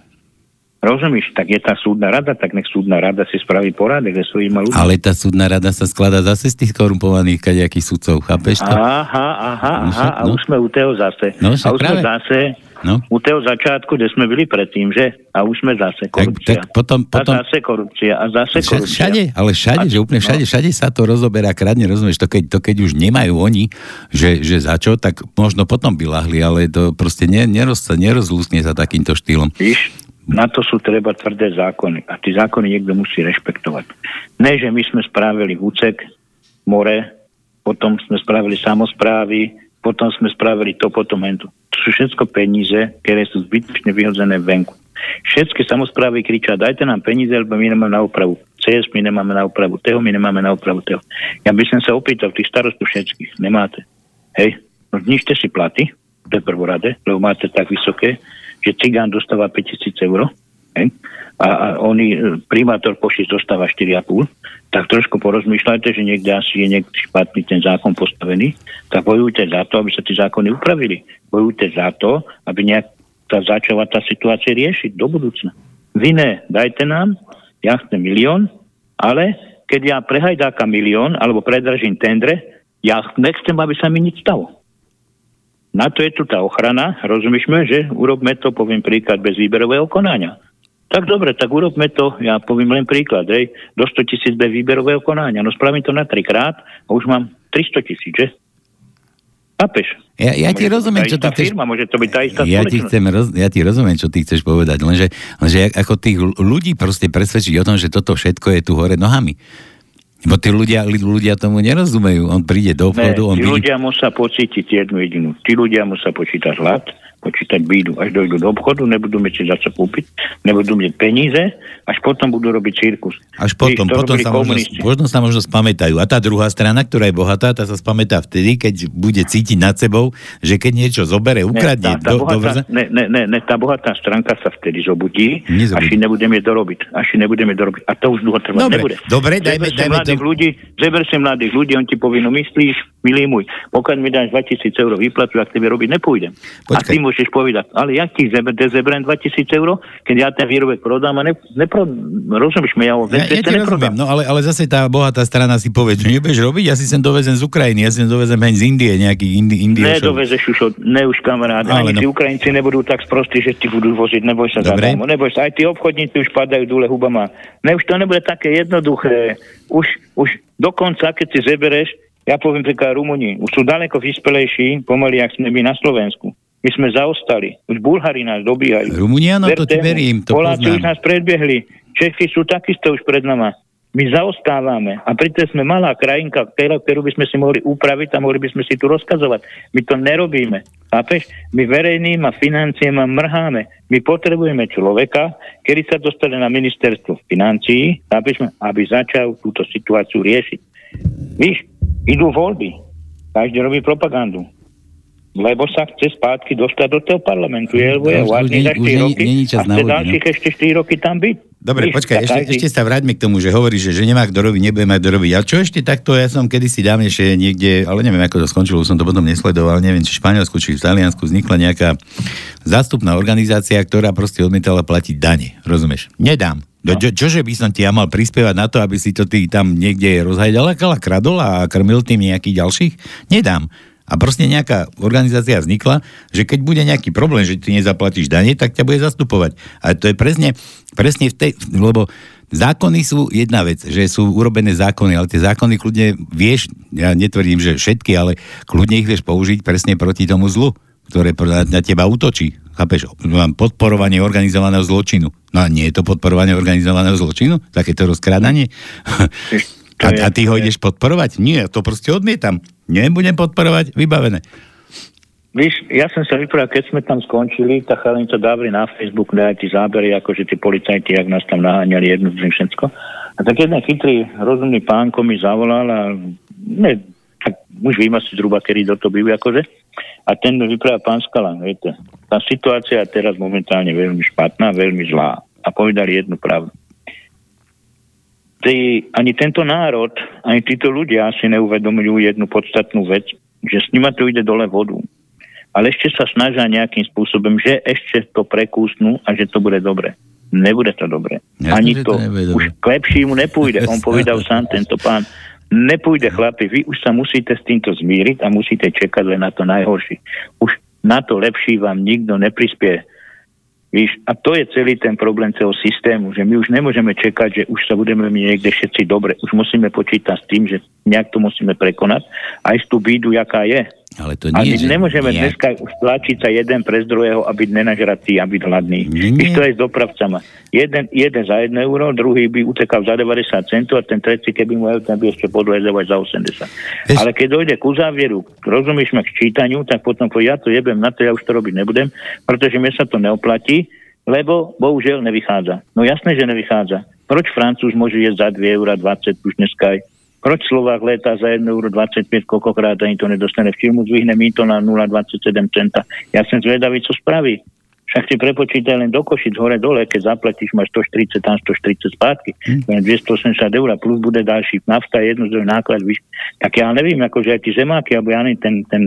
Speaker 2: Rozumíš, tak je tá súdna rada, tak nech súdna rada si spraví porádek že svojimi ľuďmi.
Speaker 1: Ale tá súdna rada sa skladá zase z tých korumpovaných kadejakých sudcov, chápeš to?
Speaker 2: Aha, aha, no, aha, no, a už sme u toho zase.
Speaker 1: No,
Speaker 2: a už
Speaker 1: práve.
Speaker 2: sme zase No. U toho začiatku, kde sme byli predtým, že? A už sme zase korupcia.
Speaker 1: Tak, tak potom, potom...
Speaker 2: A zase korupcia. A zase korupcia.
Speaker 1: Všade, ale všade, a, že úplne všade, no. všade sa to rozoberá kradne, rozumieš, to keď, to keď už nemajú oni, že, že za čo, tak možno potom by lahli, ale to proste neroz, nerozlúsne sa takýmto štýlom.
Speaker 2: Víš, na to sú treba tvrdé zákony. A tie zákony niekto musí rešpektovať. Ne, že my sme spravili úcek, more, potom sme spravili samozprávy, potom sme spravili to, potom to. To sú všetko peníze, ktoré sú zbytočne vyhodzené venku. Všetky samozprávy kričia, dajte nám peníze, lebo my nemáme na opravu. CS my nemáme na opravu, teho my nemáme na opravu, teho. Ja by som sa opýtal tých starostov všetkých, nemáte. Hej, no znižte si platy, to je prvorade, lebo máte tak vysoké, že cigán dostáva 5000 eur, hej, a, a oni, e, primátor Košic dostáva 4,5, tak trošku porozmýšľajte, že niekde asi je niekde špatný ten zákon postavený, tak bojujte za to, aby sa tie zákony upravili. Bojujte za to, aby nejak sa začala tá situácia riešiť do budúcna. Vy ne, dajte nám, ja chcem milión, ale keď ja prehajdáka milión, alebo predražím tendre, ja nechcem, aby sa mi nič stalo. Na to je tu tá ochrana, rozumieš že urobme to, poviem príklad, bez výberového konania. Tak dobre, tak urobme to, ja poviem len príklad, hej, do 100 tisíc bez výberového konania. No spravím to na trikrát a už mám 300 tisíc, že? Chápeš?
Speaker 1: Ja, ja ti rozumiem, čo ty
Speaker 2: chceš... Firma, môže to byť tá istá
Speaker 1: ja ti, chcem roz, ja ti rozumiem, čo ty chceš povedať, lenže, lenže ako tých ľudí proste presvedčiť o tom, že toto všetko je tu hore nohami. Bo tí ľudia, ľudia tomu nerozumejú. On príde do obchodu, ne, on
Speaker 2: tí vidí... ľudia musia pocítiť jednu jedinu. Tí ľudia musia počítať hlad, počítať bídu. Až dojdu do obchodu, nebudú mať si za co kúpiť, nebudú mať peníze, až potom budú robiť cirkus.
Speaker 1: Až potom, Víš, potom sa možno, možno sa možno spamätajú. A tá druhá strana, ktorá je bohatá, tá sa spamätá vtedy, keď bude cítiť nad sebou, že keď niečo zobere, ukradne. Ne, tá, tá, do, bohatá,
Speaker 2: ne, ne, ne, ne, tá bohatá stránka sa vtedy zobudí, až si nebudeme dorobiť. Až si nebudeme dorobiť. A to už dlho trvať
Speaker 1: dobre,
Speaker 2: nebude.
Speaker 1: Dobre, dajme, dajme
Speaker 2: to... ľudí, zeber si mladých ľudí, on ti povie, no myslíš, milý môj, pokiaľ mi dáš 2000 eur výplatu, ak tebe robiť nepôjdem. Počkaj. A ty môžeš povedať, ale ja ti zeberem 2000 eur, keď ja ten výrobek prodám a ne, nepro, rozumieš mi, ja ho
Speaker 1: ja, ja ti rozumiem, no ale, ale zase tá bohatá strana si povie, že nebudeš robiť, ja si sem dovezem z Ukrajiny, ja si sem dovezem aj z Indie, nejaký Indi, Indie
Speaker 2: Nedovezeš už od, ne už kamarát, ale ani no. tí Ukrajinci nebudú tak sprostí, že ti budú voziť, neboj sa zadarmo, neboj sa, aj tí obchodníci už padajú dole hubama. Ne, už to nebude také jednoduché. Už, už dokonca, keď si zebereš, ja poviem príklad Rumúni, už sú daleko vyspelejší, pomaly, ak sme my na Slovensku. My sme zaostali. Už Bulhári nás dobíhajú.
Speaker 1: Rumunia, no to ti verím, to
Speaker 2: Poláci už nás predbiehli. Češi sú takisto už pred nama. My zaostávame a pritom sme malá krajinka, ktorú by sme si mohli upraviť a mohli by sme si tu rozkazovať. My to nerobíme. Chápeš? My verejným a financiám mrháme. My potrebujeme človeka, ktorý sa dostane na ministerstvo financií, chápeš, aby začal túto situáciu riešiť. Víš, idú voľby. Každý robí propagandu lebo sa chce spátky dostať do toho parlamentu. Je, no, je už, za 4 roky není čas a chce ďalších no. ešte 4 roky tam byť.
Speaker 1: Dobre, Víš, počkaj, ešte, ešte sa vráťme k tomu, že hovoríš, že, že nemá kto robiť, nebude mať kto robiť. A čo ešte takto, ja som kedysi dávnejšie niekde, ale neviem, ako to skončilo, som to potom nesledoval, neviem, či v Španielsku, či v Taliansku vznikla nejaká zástupná organizácia, ktorá proste odmietala platiť dane. Rozumieš? Nedám. No. Čo, čože by som ti ja mal prispievať na to, aby si to ty tam niekde rozhajdal, kradol a krmil tým nejakých ďalších? Nedám. A proste nejaká organizácia vznikla, že keď bude nejaký problém, že ty nezaplatíš dane, tak ťa bude zastupovať. A to je presne, presne v tej, lebo zákony sú jedna vec, že sú urobené zákony, ale tie zákony kľudne vieš, ja netvrdím, že všetky, ale kľudne ich vieš použiť presne proti tomu zlu, ktoré na teba útočí. Chápeš? Podporovanie organizovaného zločinu. No a nie je to podporovanie organizovaného zločinu? Takéto rozkrádanie? A, a ty ho ideš podporovať? Nie, to proste odmietam. Nebudem podporovať, vybavené.
Speaker 2: Víš, ja som sa vypravil, keď sme tam skončili, tak to dávali na Facebook, dali ti zábery, akože tí policajti, ak nás tam naháňali jednu z všetko. A tak jeden chytrý, rozumný pánko mi zavolal a ne, tak už vím asi zhruba, kedy do to bývajú akože. A ten mi vypravil pán Skala, viete, tá situácia je teraz momentálne veľmi špatná, veľmi zlá. A povedali jednu pravdu tí, ani tento národ, ani títo ľudia si neuvedomujú jednu podstatnú vec, že s nima to ide dole vodu. Ale ešte sa snažia nejakým spôsobom, že ešte to prekúsnú a že to bude dobre. Nebude to dobre. Ja ani to, to už k lepšímu nepôjde. On povedal sám tento pán, nepôjde chlapi, vy už sa musíte s týmto zmíriť a musíte čekať len na to najhoršie. Už Na to lepší vám nikto neprispie. Víš, a to je celý ten problém celého systému, že my už nemôžeme čekať, že už sa budeme mať niekde všetci dobre. Už musíme počítať s tým, že nejak to musíme prekonať. Aj z tú bídu, jaká je.
Speaker 1: Ale to nie,
Speaker 2: že nemôžeme nejak... dneska už tlačiť sa jeden pre druhého a byť nenažratý a byť hladný. Víš, to aj s dopravcami. Jeden, jeden za 1 euro, druhý by utekal za 90 centov a ten tretí, keby mu ten by ešte podlezovať za 80. Eš... Ale keď dojde k uzávieru, rozumieš ma k čítaniu, tak potom povie, ja to jebem na to, ja už to robiť nebudem, pretože mi sa to neoplatí, lebo bohužiaľ nevychádza. No jasné, že nevychádza. Proč Francúz môže jesť za 2 eur 20 už dneska aj proč Slovák letá za 1,25 eur, koľkokrát ani to nedostane v firmu, zvihne mi to na 0,27 centa. Ja som zvedavý, co spraví. Však si prepočítaj len do Košic hore dole, keď zaplatíš, máš 140, tam 140 spátky, hmm. 280 eur plus bude ďalší nafta, jedno zdroj náklad, víš. Tak ja nevím, akože aj tí zemáky, alebo ja neviem, ten, ten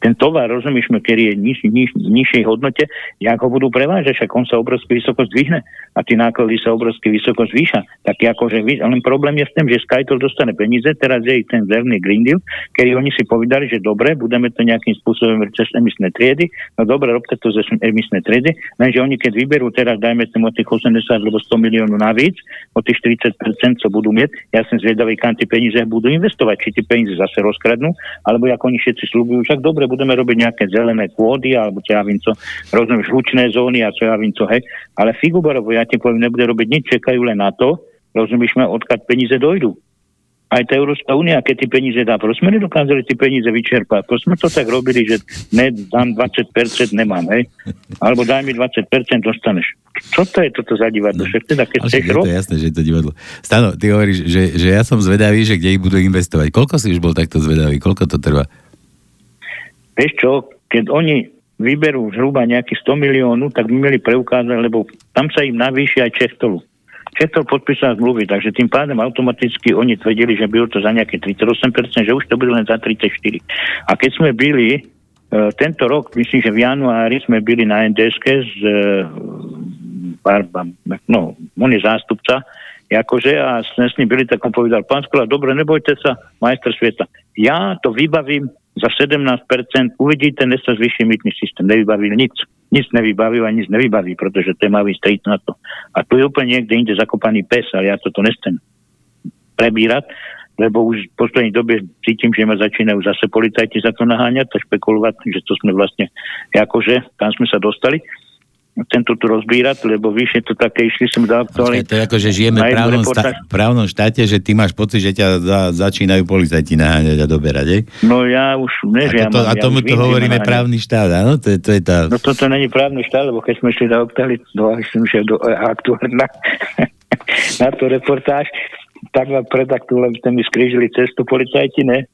Speaker 2: ten tovar, rozumieš, ktorý je niž, niž, nižšej hodnote, jak ho budú prevážať, však on sa obrovsky vysoko zdvihne a tie náklady sa obrovsky vysoko zvýša. Tak akože, len problém je s tým, že Skytol dostane peníze, teraz je ten zevný Green Deal, kedy oni si povedali, že dobre, budeme to nejakým spôsobom cez emisné triedy, no dobre, robte to cez emisné triedy, lenže oni keď vyberú teraz, dajme tomu tých 80 alebo 100 miliónov navíc, od tých 40%, co budú mieť, ja som zvedavý, kam tie peniaze budú investovať, či tie peniaze zase rozkradnú, alebo ako oni všetci slúbujú, však dobre, budeme robiť nejaké zelené kôdy, alebo čo ja vím co, rozumieš, hlučné zóny a čo ja vím co, hej. Ale Figubarovo, ja ti poviem, nebude robiť nič, čakajú len na to, rozumieš ma, odkiaľ peníze dojdú aj tá Európska únia, keď tie peníze dá, proč sme nedokázali tie peníze vyčerpať? Proč sme to tak robili, že ne, dám 20%, nemám, hej? Alebo daj mi 20%, dostaneš. Čo to je toto za divadlo? No, teda, keď
Speaker 1: chceš je to jasné, že je to divadlo. Stano, ty hovoríš, že, že ja som zvedavý, že kde ich budú investovať. Koľko si už bol takto zvedavý? Koľko to trvá?
Speaker 2: Vieš čo, keď oni vyberú zhruba nejakých 100 miliónov, tak by mali preukázať, lebo tam sa im navýši aj Čechtolu. Četol podpísal zmluvy, takže tým pádom automaticky oni tvrdili, že bylo to za nejaké 38%, že už to bylo len za 34%. A keď sme byli e, tento rok, myslím, že v januári sme byli na NDSK s e, Barba, no, on je zástupca, akože a sme s ním byli, tak on povedal, pán Skola, dobre, nebojte sa, majster sveta. Ja to vybavím za 17%, uvidíte, dnes sa zvýši mýtny systém, nevybavil nič. Nic nevybaví a nic nevybaví, pretože to má vystrýť na to. A tu je úplne niekde inde zakopaný pes, ale ja toto nechcem prebírať, lebo už v poslednej dobe cítim, že ma začínajú zase policajti za to naháňať a špekulovať, že to sme vlastne, akože tam sme sa dostali chcem to tu rozbírať, lebo vyššie to také, išli som do aktuálne.
Speaker 1: To je ako, že žijeme v právnom, sta- právnom štáte, že ty máš pocit, že ťa za, začínajú policajti naháňať a doberať, je?
Speaker 2: No ja už
Speaker 1: nežiam. A, to, a tomu ja to hovoríme naháňať. právny štát, áno? To je, to je tá...
Speaker 2: No toto není právny štát, lebo keď sme šli do aktuálne, do, do aktuálne, na, tú reportáž, tak ma pred aktuálne mi skrížili cestu policajti, ne?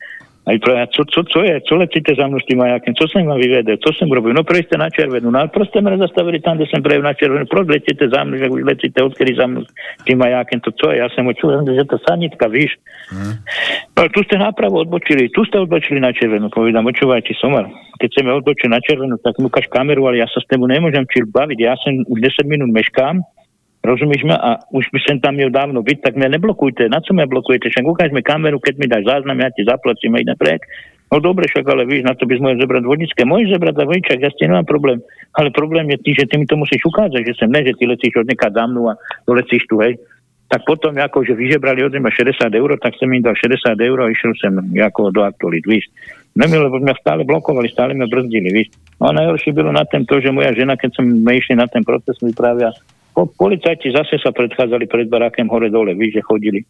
Speaker 2: Aj pre, co, co, co je? Co letíte za mnou s tým majákem? Co som vám vyvedel? Co som robil? No prejste na červenú. No ale proste ma zastavili tam, kde som prejel na červenú. Proč letíte za mnou? Že už letíte odkedy za mnou s tým majákem? To co je? Ja som počul, že to sanitka, víš. Hmm. Ale tu ste napravo odbočili. Tu ste odbočili na červenú. Povedám, očúvajte, somar. Keď chceme odbočiť na červenú, tak ukáž kameru, ale ja sa s tebou nemôžem čil baviť. Ja som už 10 minút meškám Rozumieš ma? A už by som tam měl dávno byť, tak mňa neblokujte. Na co mňa blokujete? Však ukážme kameru, keď mi dáš záznam, ja ti zaplatím a ide prek. No dobre, však ale víš, na to bys mohol zebrať vodické. Môžeš zebrať za vodičak, ja s tým nemám problém. Ale problém je tý, že ty mi to musíš ukázať, že sem ne, že ty lecíš od neka za mnou a dolecíš tu, hej. Tak potom, ako že vyžebrali od mňa 60 eur, tak som im dal 60 eur a išiel som ako do aktualit, víš. Neviem, lebo mňa stále blokovali, stále mňa brzdili, víš. No a najhoršie bylo na tom to, že moja žena, keď sme išli na ten proces, mi právia, po, policajti zase sa predchádzali pred barákem hore-dole, víš, že chodili.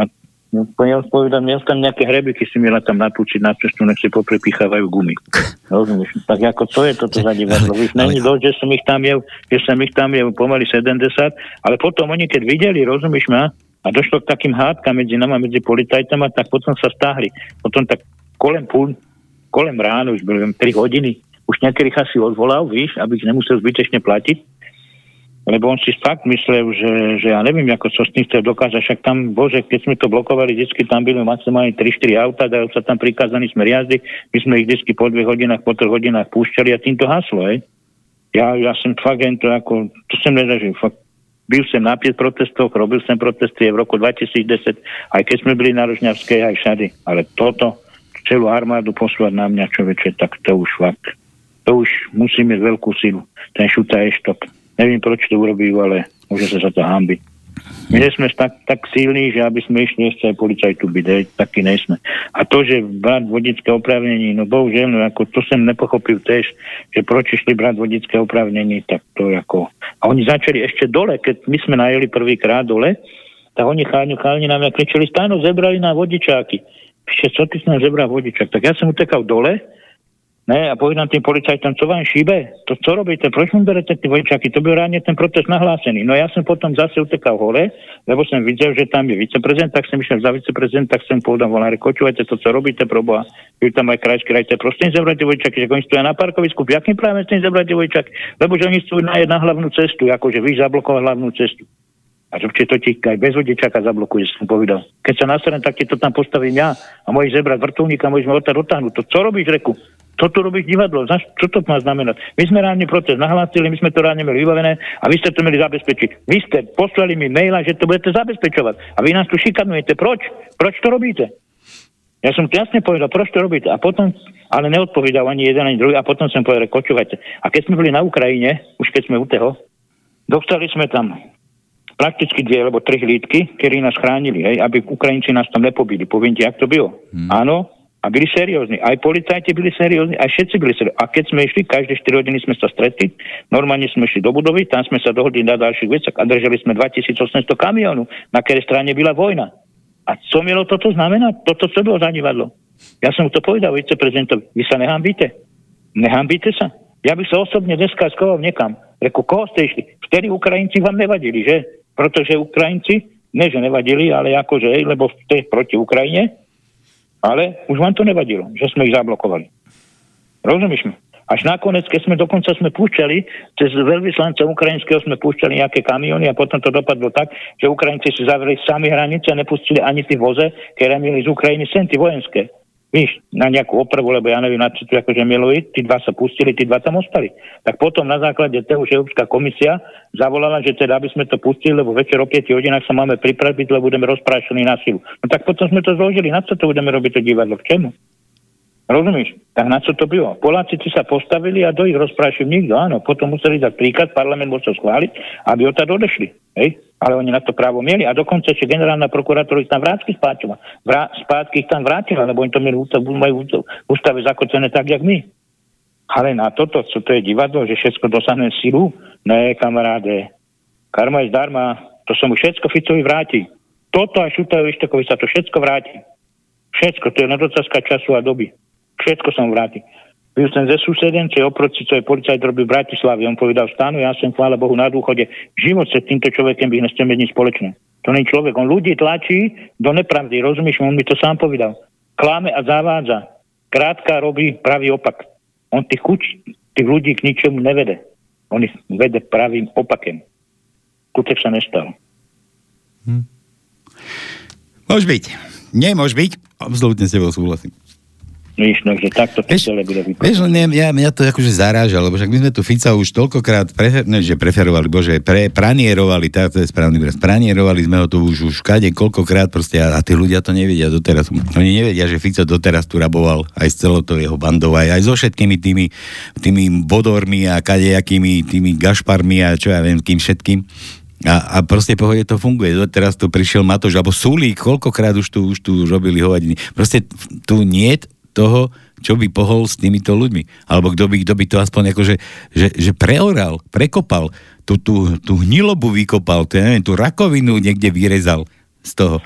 Speaker 2: A no, ja povedal, ja tam nejaké hrebiky si miela tam natúčiť na cestu, nech si poprepichávajú gumy. Rozumieš? Tak ako to je toto za divadlo. Víš, není dosť, že som ich tam jev, že som ich tam jev pomaly 70, ale potom oni keď videli, rozumieš ma, a došlo k takým hádkam medzi nami, medzi policajtami, tak potom sa stáhli. Potom tak kolem púl, kolem ráno, už boli 3 hodiny, už nejaký asi odvolal, víš, aby ich nemusel zbytečne platiť lebo on si fakt myslel, že, že ja neviem, ako čo s tým chcel dokázať, však tam, bože, keď sme to blokovali, vždy tam byli maximálne 3-4 auta, dajú sa tam prikázaní sme jazdy, my sme ich vždy po dve hodinách, po 3 hodinách púšťali a týmto haslo, hej. Ja, ja som fakt to ako, to som nezažil, fakt byl som na 5 protestoch, robil som protesty v roku 2010, aj keď sme byli na Rožňavskej, aj všade. Ale toto, celú armádu poslať na mňa čoveče, tak to už fakt. To už musí mať veľkú silu. Ten šuta eštok. Neviem, prečo to urobí, ale môže sa za to hambiť. My nie sme tak, tak silní, že aby sme išli ešte aj policajtu byť, aj taký nesme. A to, že brať vodické oprávnenie, no bohužiaľ, no ako to som nepochopil tiež, že proč išli brať vodické oprávnenie, tak to ako... A oni začali ešte dole, keď my sme najeli prvýkrát dole, tak oni cháňu, cháňu nám kričali, stáno, zebrali na vodičáky. Píše, co ty si nám zebral vodičák? Tak ja som utekal dole, Ne, a povedám tým policajtom, co vám šíbe? To co robíte? Proč mu berete tí vojčaky? To byl ráne ten protest nahlásený. No ja som potom zase utekal hore, lebo som videl, že tam je viceprezident, tak som išiel za viceprezident, tak som povedal voláre, kočujete to, co robíte, proboha. Vy tam aj krajský rajte, proste zobrať vojčaky, že oni stojí na parkovisku, v jakým práve ste zobrať vojčaky? Lebo že oni stojí na, na hlavnú cestu, akože vy zablokovať hlavnú cestu. A že to ti aj bez vodičaka zablokuje, som povedal. Keď sa nastanem, tak ti to tam postavím ja a môj zebrať vrtulníka, môžeme odtiaľ dotáhnuť. To co robíš, reku? Čo tu robíš divadlo? Znaš, čo to má znamenať? My sme rádne protest nahlásili, my sme to rádne mali vybavené a vy ste to mali zabezpečiť. Vy ste poslali mi maila, že to budete zabezpečovať. A vy nás tu šikanujete. Proč? Proč to robíte? Ja som to jasne povedal, proč to robíte? A potom, ale neodpovedal ani jeden, ani druhý. A potom som povedal, počúvajte. A keď sme boli na Ukrajine, už keď sme u toho, dostali sme tam prakticky dve alebo tri hlídky, ktorí nás chránili, hej, aby Ukrajinci nás tam nepobili. Poviem ti, jak to bylo. Hmm. Áno, a byli seriózni. Aj policajti byli seriózni, aj všetci byli seriózni. A keď sme išli, každé 4 hodiny sme sa stretli, normálne sme išli do budovy, tam sme sa dohodli na ďalších veciach a držali sme 2800 kamionov, na ktorej strane byla vojna. A co mielo toto znamenať? Toto co bolo za divadlo? Ja som to povedal viceprezidentovi. Vy sa nehambíte? Nehambíte sa? Ja bych sa osobne dneska skoval niekam. Reku, koho ste išli? Vtedy Ukrajinci vám nevadili, že? Pretože Ukrajinci, ne že nevadili, ale akože, lebo ste proti Ukrajine, ale už vám to nevadilo, že sme ich zablokovali. Rozumieš mi? Až nakoniec, keď sme dokonca sme púšťali, cez veľvyslanca ukrajinského sme púšťali nejaké kamiony a potom to dopadlo tak, že Ukrajinci si zavreli sami hranice a nepustili ani tie voze, ktoré mieli z Ukrajiny senty vojenské víš, na nejakú opravu, lebo ja neviem, na čo tu akože ísť, tí dva sa pustili, tí dva tam ostali. Tak potom na základe toho, že Európska komisia zavolala, že teda, aby sme to pustili, lebo večer o 5 hodinách sa máme pripraviť, lebo budeme rozprášení na silu. No tak potom sme to zložili, na čo to budeme robiť to divadlo, k čemu? Rozumieš? Tak na čo to bylo? Poláci si sa postavili a do ich rozprášil nikto, áno. Potom museli dať príkaz, parlament musel schváliť, aby odtať odešli. Hej? Ale oni na to právo mieli a dokonca ešte generálna prokurátora ich tam vrátsky spátila. Vrá, spátky ich tam vrátila, lebo oni to mieli majú v ústave zakocené tak, jak my. Ale na toto, čo to je divadlo, že všetko dosahne silu, ne, kamaráde. Karma je zdarma, to som mu všetko Ficovi vráti. Toto a Šutajú Ištekovi sa to všetko vráti. Všetko, to je nedocázka času a doby. Všetko som vráti. Byl som ze suseden, čo je oproti, čo je policajt robil v Bratislavi. On povedal, stánu, ja som, chvála Bohu, na dôchode. Život sa týmto človekom by nechcem nič spoločné. To nie je človek. On ľudí tlačí do nepravdy. Rozumíš? On mi to sám povedal. Klame a zavádza. Krátka robí pravý opak. On tých, kuč, tých ľudí k ničomu nevede. On ich vede pravým opakem. Kutek sa nestal. Hm.
Speaker 1: Môže byť. Nemôže byť. Absolutne s tebou súhlasím.
Speaker 2: Víš, takže takto to celé bude vypadať.
Speaker 1: Vieš, len ja, mňa to akože zaráža, lebo však my sme tu Fica už toľkokrát prefer, ne, že preferovali, bože, pre, pranierovali, tak to je správny výraz, pranierovali sme ho tu už, už kade koľkokrát proste a, a tí ľudia to nevedia doteraz. Oni nevedia, že Fico doteraz tu raboval aj s celou to jeho bandou, aj, aj so všetkými tými, tými bodormi a kadejakými tými gašparmi a čo ja viem, kým všetkým. A, a proste pohode to funguje. Teraz tu prišiel Matoš, alebo Sulík, koľkokrát už tu, už tu robili hovadiny. Proste tu nie toho, čo by pohol s týmito ľuďmi. Alebo kto by, by to aspoň akože, že, že preoral, prekopal, tú, tú, tú hnilobu vykopal, tú, neviem, tú rakovinu niekde vyrezal z toho.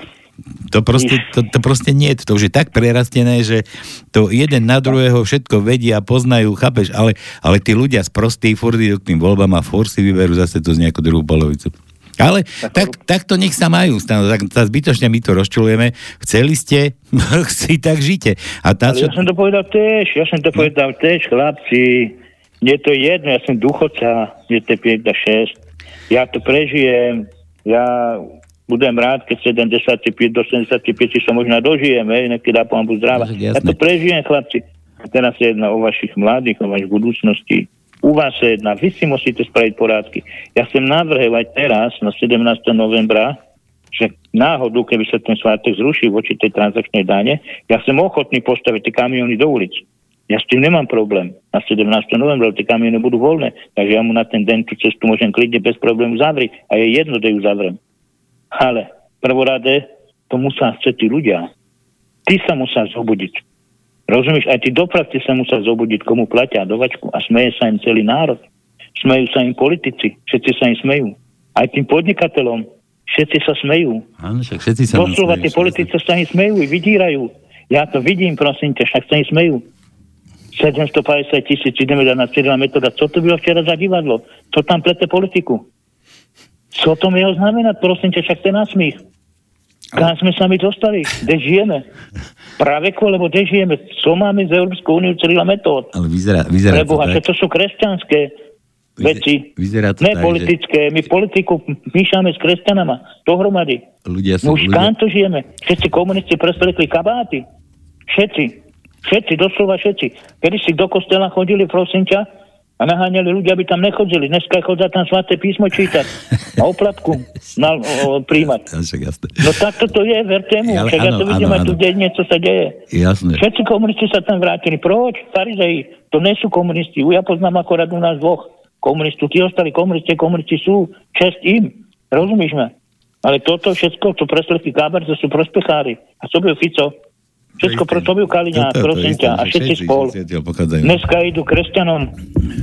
Speaker 1: To proste, to, to proste nie je. To už je tak prerastené, že to jeden na druhého všetko vedia, poznajú, chápeš, ale, ale tí ľudia z prostých furt k tým voľbám a furt si vyberú zase to z nejakú druhú polovicu. Ale tak, tak to nech sa majú, tak, tak zbytočne my to rozčulujeme. Chceli ste, si tak žite.
Speaker 2: A tá, čo... Ja som to povedal tiež, ja som to povedal tiež, chlapci. Nie to jedno, ja som duchoca, je to 5 a 6. Ja to prežijem, ja budem rád, keď 75 do 75 sa možno dožijem, hej, nekedy dá pán zdravá. Ja to prežijem, chlapci. A teraz je jedna o vašich mladých, o vašich budúcnosti u vás sa jedná, vy si musíte spraviť porádky. Ja chcem navrhevať teraz, na 17. novembra, že náhodu, keby sa ten svátek zruší voči tej transakčnej dane, ja som ochotný postaviť tie kamiony do ulic. Ja s tým nemám problém. Na 17. novembra tie kamiony budú voľné, takže ja mu na ten deň tú cestu môžem klidne bez problému zavrieť a je jedno, kde ju zavriem. Ale prvorade to musia chcieť tí ľudia. Ty sa musia zobudiť. Rozumieš, aj tí dopravci sa musia zobudiť, komu platia dovačku a smeje sa im celý národ. Smejú sa im politici, všetci sa im smejú. Aj tým podnikateľom, všetci sa smejú.
Speaker 1: Áno, však všetci sa
Speaker 2: Doslova tí politici sa im smejú, vydírajú. Ja to vidím, prosím ťa, však sa im smejú. 750 tisíc ideme dať na Cyrila metoda. Co to bylo včera za divadlo? Co tam plete politiku? Co to jeho znamená? Prosím ťa, však ten násmích. Kam sme sa my dostali? Kde žijeme? Praveku, lebo kde žijeme? Co máme z Európskou úniu Cyrila metód?
Speaker 1: Ale vyzerá, vyzerá
Speaker 2: to, tak. to sú kresťanské veci.
Speaker 1: Vyzerá to
Speaker 2: ne
Speaker 1: tak,
Speaker 2: politické. Že... My politiku myšame s kresťanama. Dohromady.
Speaker 1: Ľudia sú...
Speaker 2: Už
Speaker 1: ľudia...
Speaker 2: to žijeme? Všetci komunisti presvedli kabáty. Všetci. Všetci, doslova všetci. Kedy si do kostela chodili, prosím ťa, a naháňali ľudia, aby tam nechodili. Dneska chodia tam svaté písmo čítať. A oplatku na, o, príjmať. No tak toto je, verte mu. Však ja to vidím aj tu deň, čo sa deje.
Speaker 1: Jasne.
Speaker 2: Všetci komunisti sa tam vrátili. Proč? Farizei. To nie sú komunisti. Ja poznám akorát u nás dvoch komunistov. Tí ostali komunisti, komunisti sú. Čest im. Rozumíš ma? Ale toto všetko, to presledky Káber, to sú prospechári. A čo byl Fico? Všetko pro to Kaliňák, prosím ťa, a všetci spolu. Dneska idú kresťanom,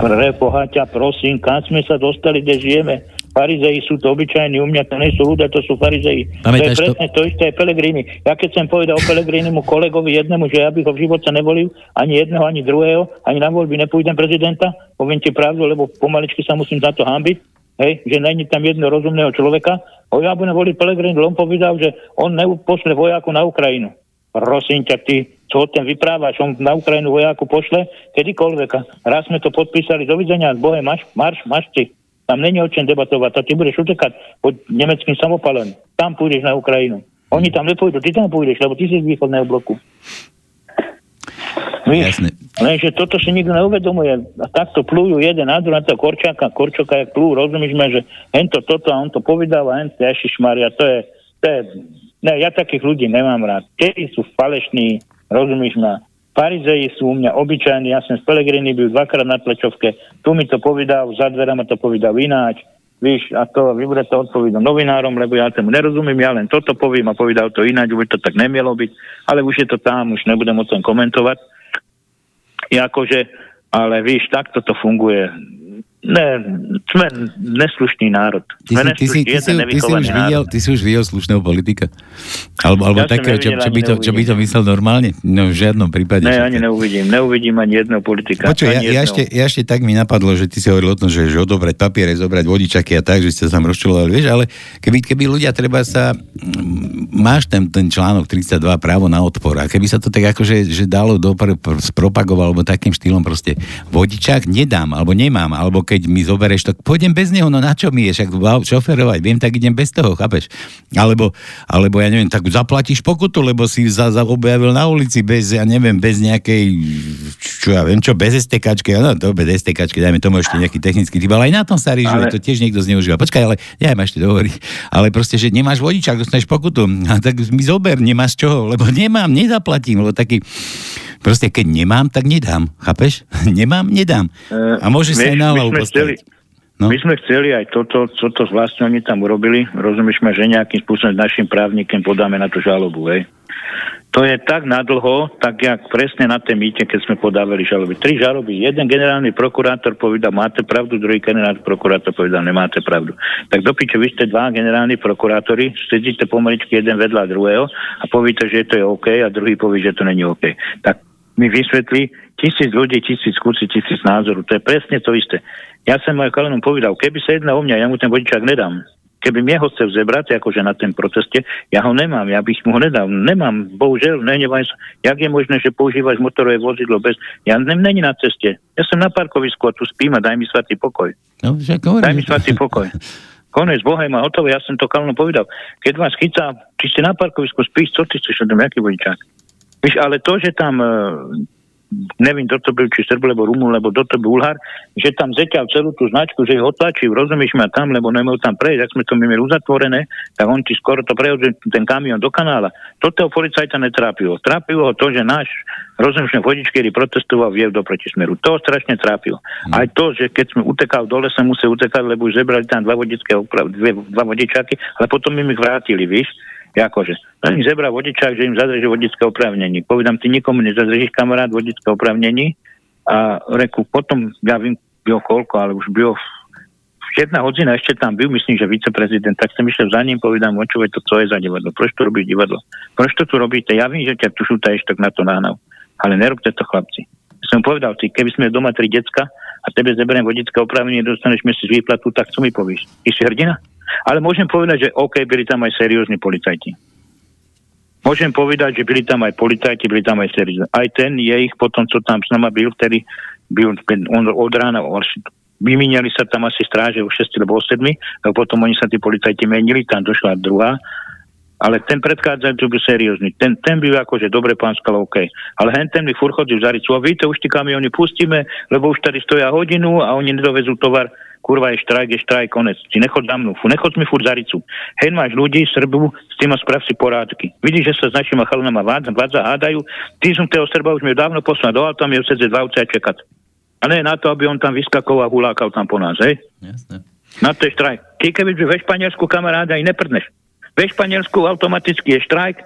Speaker 2: pre bohaťa, prosím, kam sme sa dostali, kde žijeme. Farizeji sú to obyčajní, u mňa to nie sú ľudia, to sú farizeji. To je presne to isté aj Pelegrini. Ja keď som povedal o Pelegrinimu kolegovi jednému, že ja bych ho v živote nevolil, ani jedného, ani druhého, ani na voľby nepôjdem prezidenta, poviem ti pravdu, lebo pomaličky sa musím za to hambiť, hej, že není tam jedno rozumného človeka. O ja budem voliť Pelegrini, on povedal, že on nepošle vojaku na Ukrajinu prosím ťa, ty, čo tom vyprávaš, on na Ukrajinu vojáku pošle kedykoľvek. Raz sme to podpísali, dovidenia, bohe, marš, marš, marš ty. Tam není o čem debatovať, to ty budeš utekať pod nemeckým samopalom. Tam pôjdeš na Ukrajinu. Oni tam nepôjdu, ty tam pôjdeš, lebo ty si z východného bloku. Víš, Jasne. lenže toto si nikto neuvedomuje. A takto plújú jeden na druhého, Korčáka, Korčoka, jak plú, rozumieš ma, že hento toto a on to povedáva, hento, Ježišmaria, to je, to je Ne, ja takých ľudí nemám rád. Tí sú falešní, rozumíš ma. Farizeji sú u mňa obyčajní, ja som z Pelegrini byl dvakrát na tlečovke, tu mi to povedal, za dverama to povedal ináč, víš, a to vybude to odpovedom novinárom, lebo ja tomu nerozumím, ja len toto poviem a povedal to ináč, už to tak nemielo byť, ale už je to tam, už nebudem o tom komentovať. Jakože, ale víš, takto to funguje. Ne, sme neslušný národ.
Speaker 1: Ty, si, ty, ty, si, ty, si už videl, ty si už videl slušného politika? Alebo, alebo ja takého, čo, čo, by to, čo by to myslel normálne? No v žiadnom prípade.
Speaker 2: Ne, ani neuvidím. Neuvidím ani jedného politika.
Speaker 1: Počuj, ja, ja, ešte, ja ešte tak mi napadlo, že ty si hovoril o tom, že, že odobrať papiere, zobrať vodičaky a tak, že ste sa tam rozčulovali, vieš, ale keby, keby ľudia treba sa, máš ten, ten článok 32 právo na odpor a keby sa to tak akože že dalo do spropagoval, alebo takým štýlom proste vodičák nedám, alebo nemám, alebo keď keď mi zoberieš, tak pôjdem bez neho, no na čo mi je, však šoferovať, viem, tak idem bez toho, chápeš? Alebo, alebo ja neviem, tak zaplatíš pokutu, lebo si za, za objavil na ulici bez, ja neviem, bez nejakej, čo ja viem, čo, bez STKčky, no to bez STKčky, dajme tomu ešte nejaký technický typ, ale aj na tom sa rýžuje, ale... to tiež niekto zneužíva. Počkaj, ale ja ma ešte dohovorí, ale proste, že nemáš vodičák, dostaneš pokutu, a tak mi zober, nemáš čoho, lebo nemám, nezaplatím, lebo taký, Proste keď nemám, tak nedám. Chápeš? nemám, nedám. E, a môže sa aj na hlavu postaviť.
Speaker 2: No? My sme chceli aj toto, čo to vlastne oni tam urobili. Rozumieš ma, že nejakým spôsobom s našim právnikom podáme na to žalobu. Hej. To je tak nadlho, tak jak presne na tej mýte, keď sme podávali žaloby. Tri žaloby. Jeden generálny prokurátor povedal, máte pravdu, druhý generálny prokurátor povedal, nemáte pravdu. Tak do piče, vy ste dva generálni prokurátori, sedíte pomaličky jeden vedľa druhého a povíte, že to je OK a druhý povie, že to není OK. Tak mi vysvetlí tisíc ľudí, tisíc kusí, tisíc názoru. To je presne to isté. Ja som môj kalenom povedal, keby sa jedná o mňa, ja mu ten vodičák nedám. Keby mne ho chcel zebrať, akože na ten proteste, ja ho nemám, ja bych mu ho nedal. Nemám, bohužiaľ, nenevaj sa. Jak je možné, že používaš motorové vozidlo bez... Ja nem, není na ceste. Ja som na parkovisku a tu spím a daj mi svatý pokoj.
Speaker 1: No,
Speaker 2: daj mi svatý pokoj. Konec, Bohem a hotové, ja som to kalno povedal. Keď vás chytá, či ste na parkovisku spíš, co ty chceš, aký vodičák? Víš, ale to, že tam uh, neviem, kto to byl, či Srb, lebo Rumun, lebo kto to byl Bulhar, že tam zeťal celú tú značku, že ho otlačil, rozumíš ma tam, lebo nemohol tam prejsť, ak sme to mali uzatvorené, tak on ti skoro to prejde ten kamion do kanála. Toto policajta netrápilo. Trápilo ho to, že náš rozumíš, vodič, ktorý protestoval, vie do protismeru. To strašne trápilo. Hmm. Aj to, že keď sme utekali dole, sa musel utekať, lebo už zebrali tam dva dve, dva vodičáky, ale potom im ich vrátili, víš akože, im zebra vodičák, že im zadrží vodické oprávnenie. Povedám, ty nikomu nezadržíš kamarát vodické oprávnenie a reku, potom, ja vím, bylo koľko, ale už bylo jedna hodina ešte tam byl, myslím, že viceprezident, tak som išiel za ním, povedám, očovej to, co je za divadlo, proč to robíš divadlo, proč to tu robíte, ja vím, že ťa tu šúta ešte na to náhnav, ale nerobte to chlapci. Som povedal, ty, keby sme doma tri decka a tebe zeberiem vodické oprávnenie, dostaneš mesiac výplatu, tak co mi povíš? Ty si hrdina? Ale môžem povedať, že OK, byli tam aj seriózni policajti. Môžem povedať, že byli tam aj policajti, byli tam aj seriózni. Aj ten je ich potom, co tam s nama byl, ktorý byl on od rána, vymieniali sa tam asi stráže o 6 alebo o 7, a potom oni sa tí policajti menili, tam došla druhá ale ten predchádzajúci byl seriózny. Ten, ten byl akože dobre pán Skala, OK. Ale hen ten mi furt chodí v Zaricu. A víte, už ty kamiony pustíme, lebo už tady stoja hodinu a oni nedovezú tovar. Kurva, je štrajk, je štrajk, konec. Ty nechod za mnou, fu, nechod mi furt Zaricu. Hen máš ľudí, Srbu, s tým sprav si porádky. Vidíš, že sa s našimi chalnama vádza, vádza hádajú. Ty som toho Srba už mi dávno poslal do auta, mi sedieť dva a čekať. A ne na to, aby on tam vyskakoval a hulákal tam po nás, hej? Jasne. Na to je štrajk. Ty keby ve Španielsku kamaráda i neprdneš. Ve Španielsku automaticky je štrajk,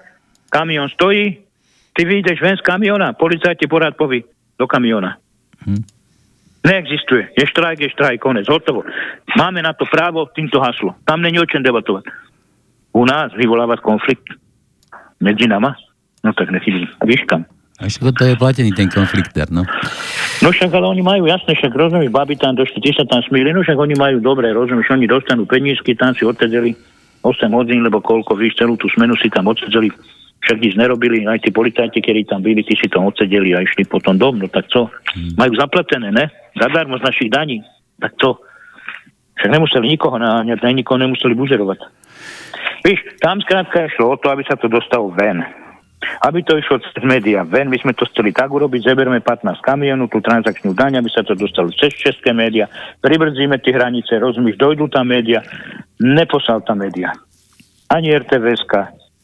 Speaker 2: kamión stojí, ty vyjdeš ven z kamiona, policajt ti porad poví do kamiona. Hm. Neexistuje. Je štrajk, je štrajk, konec, hotovo. Máme na to právo, týmto haslo. Tam není o čem debatovať. U nás vyvolávať konflikt medzi nama, no tak nechybí. Víš kam.
Speaker 1: A všetko to je platený ten konflikt, no.
Speaker 2: No však ale oni majú, jasne, však rozumíš, babi tam došli, ty sa tam smíli, no však oni majú dobre, rozumíš, oni dostanú penízky, tam si odtedeli 8 hodín, lebo koľko, víš, celú tú smenu si tam odsedeli, však nič nerobili, aj tí policajti, ktorí tam byli, tí si tam odsedeli a išli potom dom, no tak co? Hmm. Majú zaplatené, ne? Zadarmo z našich daní. Tak to. Však nemuseli nikoho naháňať, aj nikoho nemuseli buzerovať. Víš, tam skrátka išlo o to, aby sa to dostalo ven. Aby to išlo cez médiá ven, my sme to chceli tak urobiť, zeberme 15 kamionu, tú transakčnú daň, aby sa to dostalo cez české médiá, pribrdzíme tie hranice, rozumíš, dojdú tam médiá, neposlal tam médiá. Ani RTVSK,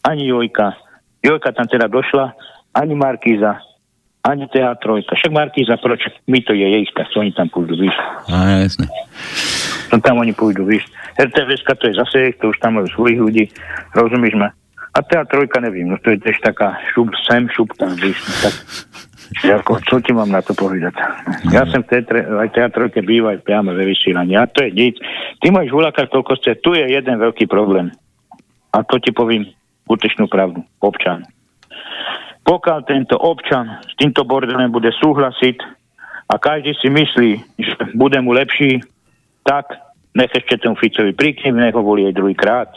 Speaker 2: ani Jojka. Jojka tam teda došla, ani Markíza, ani TA3. Však Markíza, proč? My to je jej, tak oni tam pôjdu, víš.
Speaker 1: A, jasne.
Speaker 2: No tam oni pôjdu, víš. RTVSK to je zase, to už tam majú svojich ľudí, rozumíš ma? A tá trojka nevím, no to je tiež taká šup sem, šup tam, víš, no tak ako, čo ti mám na to povedať? Ja som v tej, aj tej trojke bývaj priamo ve vysielaní. A to je nič. Ty môžeš voľakať toľko ste, tu je jeden veľký problém. A to ti poviem útečnú pravdu. Občan. Pokiaľ tento občan s týmto bordelem bude súhlasiť a každý si myslí, že bude mu lepší, tak nech ešte ten Ficovi prikne, nech ho volí aj druhýkrát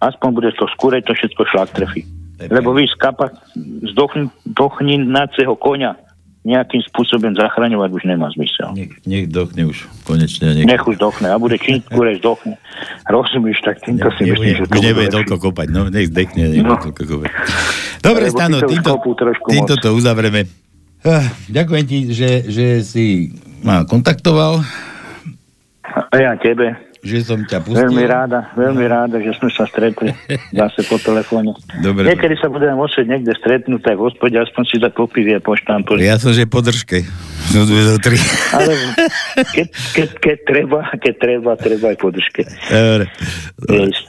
Speaker 2: aspoň bude to skúre, to všetko šlak trefí. Lebo vy z kapa, z dochninaceho konia nejakým spôsobom zachraňovať už nemá zmysel.
Speaker 1: Nech, nech dochne už konečne. Nech,
Speaker 2: nech už dochne a bude činiť skôr dochne. Rozumíš, tak týmto si myslím, že
Speaker 1: to Už nebude toľko kopať, no nech zdechne, nebude no. toľko kopať. Dobre, Stano, týmto, týmto to uzavreme. Uh, ďakujem ti, že, že si ma kontaktoval.
Speaker 2: A ja tebe
Speaker 1: že som ťa pustil.
Speaker 2: Veľmi ráda, veľmi ráda, že sme sa stretli zase po telefóne. Dobre. Niekedy sa budeme musieť niekde stretnúť aj v hospode, aspoň si za popivie po štampu.
Speaker 1: Ja som, že podržke. No, dve do tri.
Speaker 2: Ale keď, keď, keď, treba, keď treba, treba aj podržke.
Speaker 1: Dobre,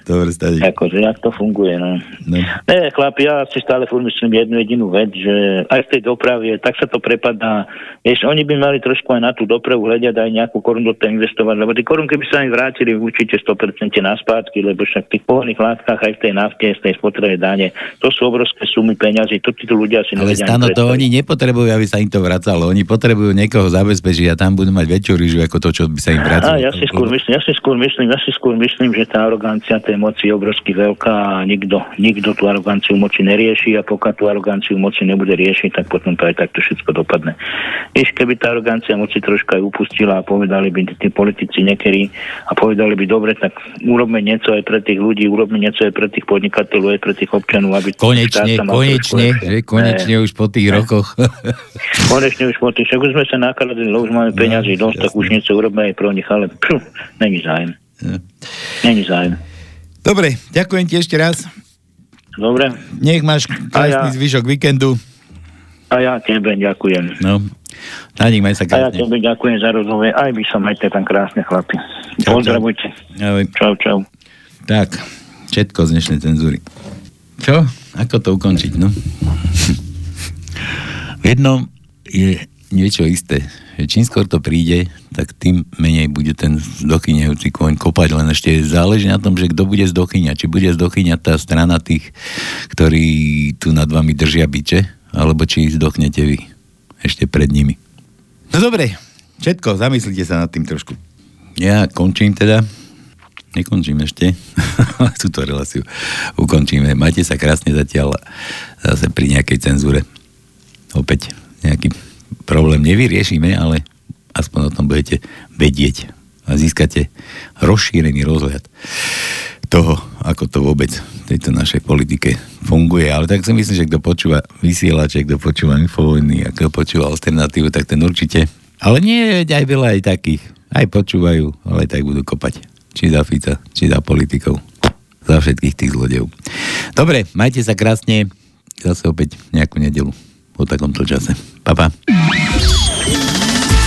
Speaker 1: dobre, dobre.
Speaker 2: Akože, jak to funguje, no. no. Ne, chlapi, ja si stále furt myslím jednu jedinú vec, že aj v tej doprave, tak sa to prepadá. Vieš, oni by mali trošku aj na tú dopravu hľadiať aj nejakú korunu do investovať, lebo tie korunky by sa im vrátili vrátili určite 100% naspátky, lebo však v tých pohodných látkach aj v tej nafte, z tej spotrebe dáne, to sú obrovské sumy peňazí, to títo ľudia si
Speaker 1: Ale stano, to oni nepotrebujú, aby sa im to vracalo. Oni potrebujú niekoho zabezpečiť a tam budú mať väčšiu rížu ako to, čo by sa im vracalo.
Speaker 2: A ja si skôr myslím, ja si skôr myslím, ja si skôr myslím, že tá arogancia tej moci je obrovsky veľká a nikto, nikto tú aroganciu moci nerieši a pokiaľ tú aroganciu moci nebude riešiť, tak potom to aj takto všetko dopadne. Vieš, keby tá arogancia moci troška aj upustila a povedali by tí politici niekedy a povedali by, dobre, tak urobme niečo aj pre tých ľudí, urobme niečo aj pre tých podnikateľov, aj pre tých občanov, aby...
Speaker 1: Konečne, konečne, že konečne ne. už po tých ne. rokoch.
Speaker 2: konečne už po tých, však už sme sa nakladili, už máme no, peniazy dosť, tak už niečo urobme aj pro nich, ale pšu, není zájem. No. Není zájem.
Speaker 1: Dobre, ďakujem ti ešte raz.
Speaker 2: Dobre.
Speaker 1: Nech máš krásny ja. zvyšok víkendu.
Speaker 2: A ja tebe ďakujem.
Speaker 1: No, Tánik, maj sa
Speaker 2: krásne. A ja tebe ďakujem za rozhovor. Aj by som majte tam krásne chlapi. Čau, Pozdravujte. Čau. čau, čau.
Speaker 1: Tak, všetko z dnešnej cenzúry. Čo? Ako to ukončiť, no? v jednom je niečo isté. Že čím skôr to príde, tak tým menej bude ten zdochynejúci kôň kopať. Len ešte záleží na tom, že kto bude zdochyňať. Či bude zdochyňať tá strana tých, ktorí tu nad vami držia byče, alebo či zdochnete vy ešte pred nimi. No dobre, všetko, zamyslite sa nad tým trošku. Ja končím teda. Nekončím ešte. Túto reláciu ukončíme. Majte sa krásne zatiaľ zase pri nejakej cenzúre. Opäť nejaký problém nevyriešime, ale aspoň o tom budete vedieť a získate rozšírený rozhľad toho, ako to vôbec v tejto našej politike funguje. Ale tak si myslím, že kto počúva vysielače, kto počúva infovojny a počúva alternatívu, tak ten určite. Ale nie, aj veľa aj takých. Aj počúvajú, ale aj tak budú kopať. Či za Fica, či za politikov. Za všetkých tých zlodejov. Dobre, majte sa krásne. Zase opäť nejakú nedelu po takomto čase. Pa, pa.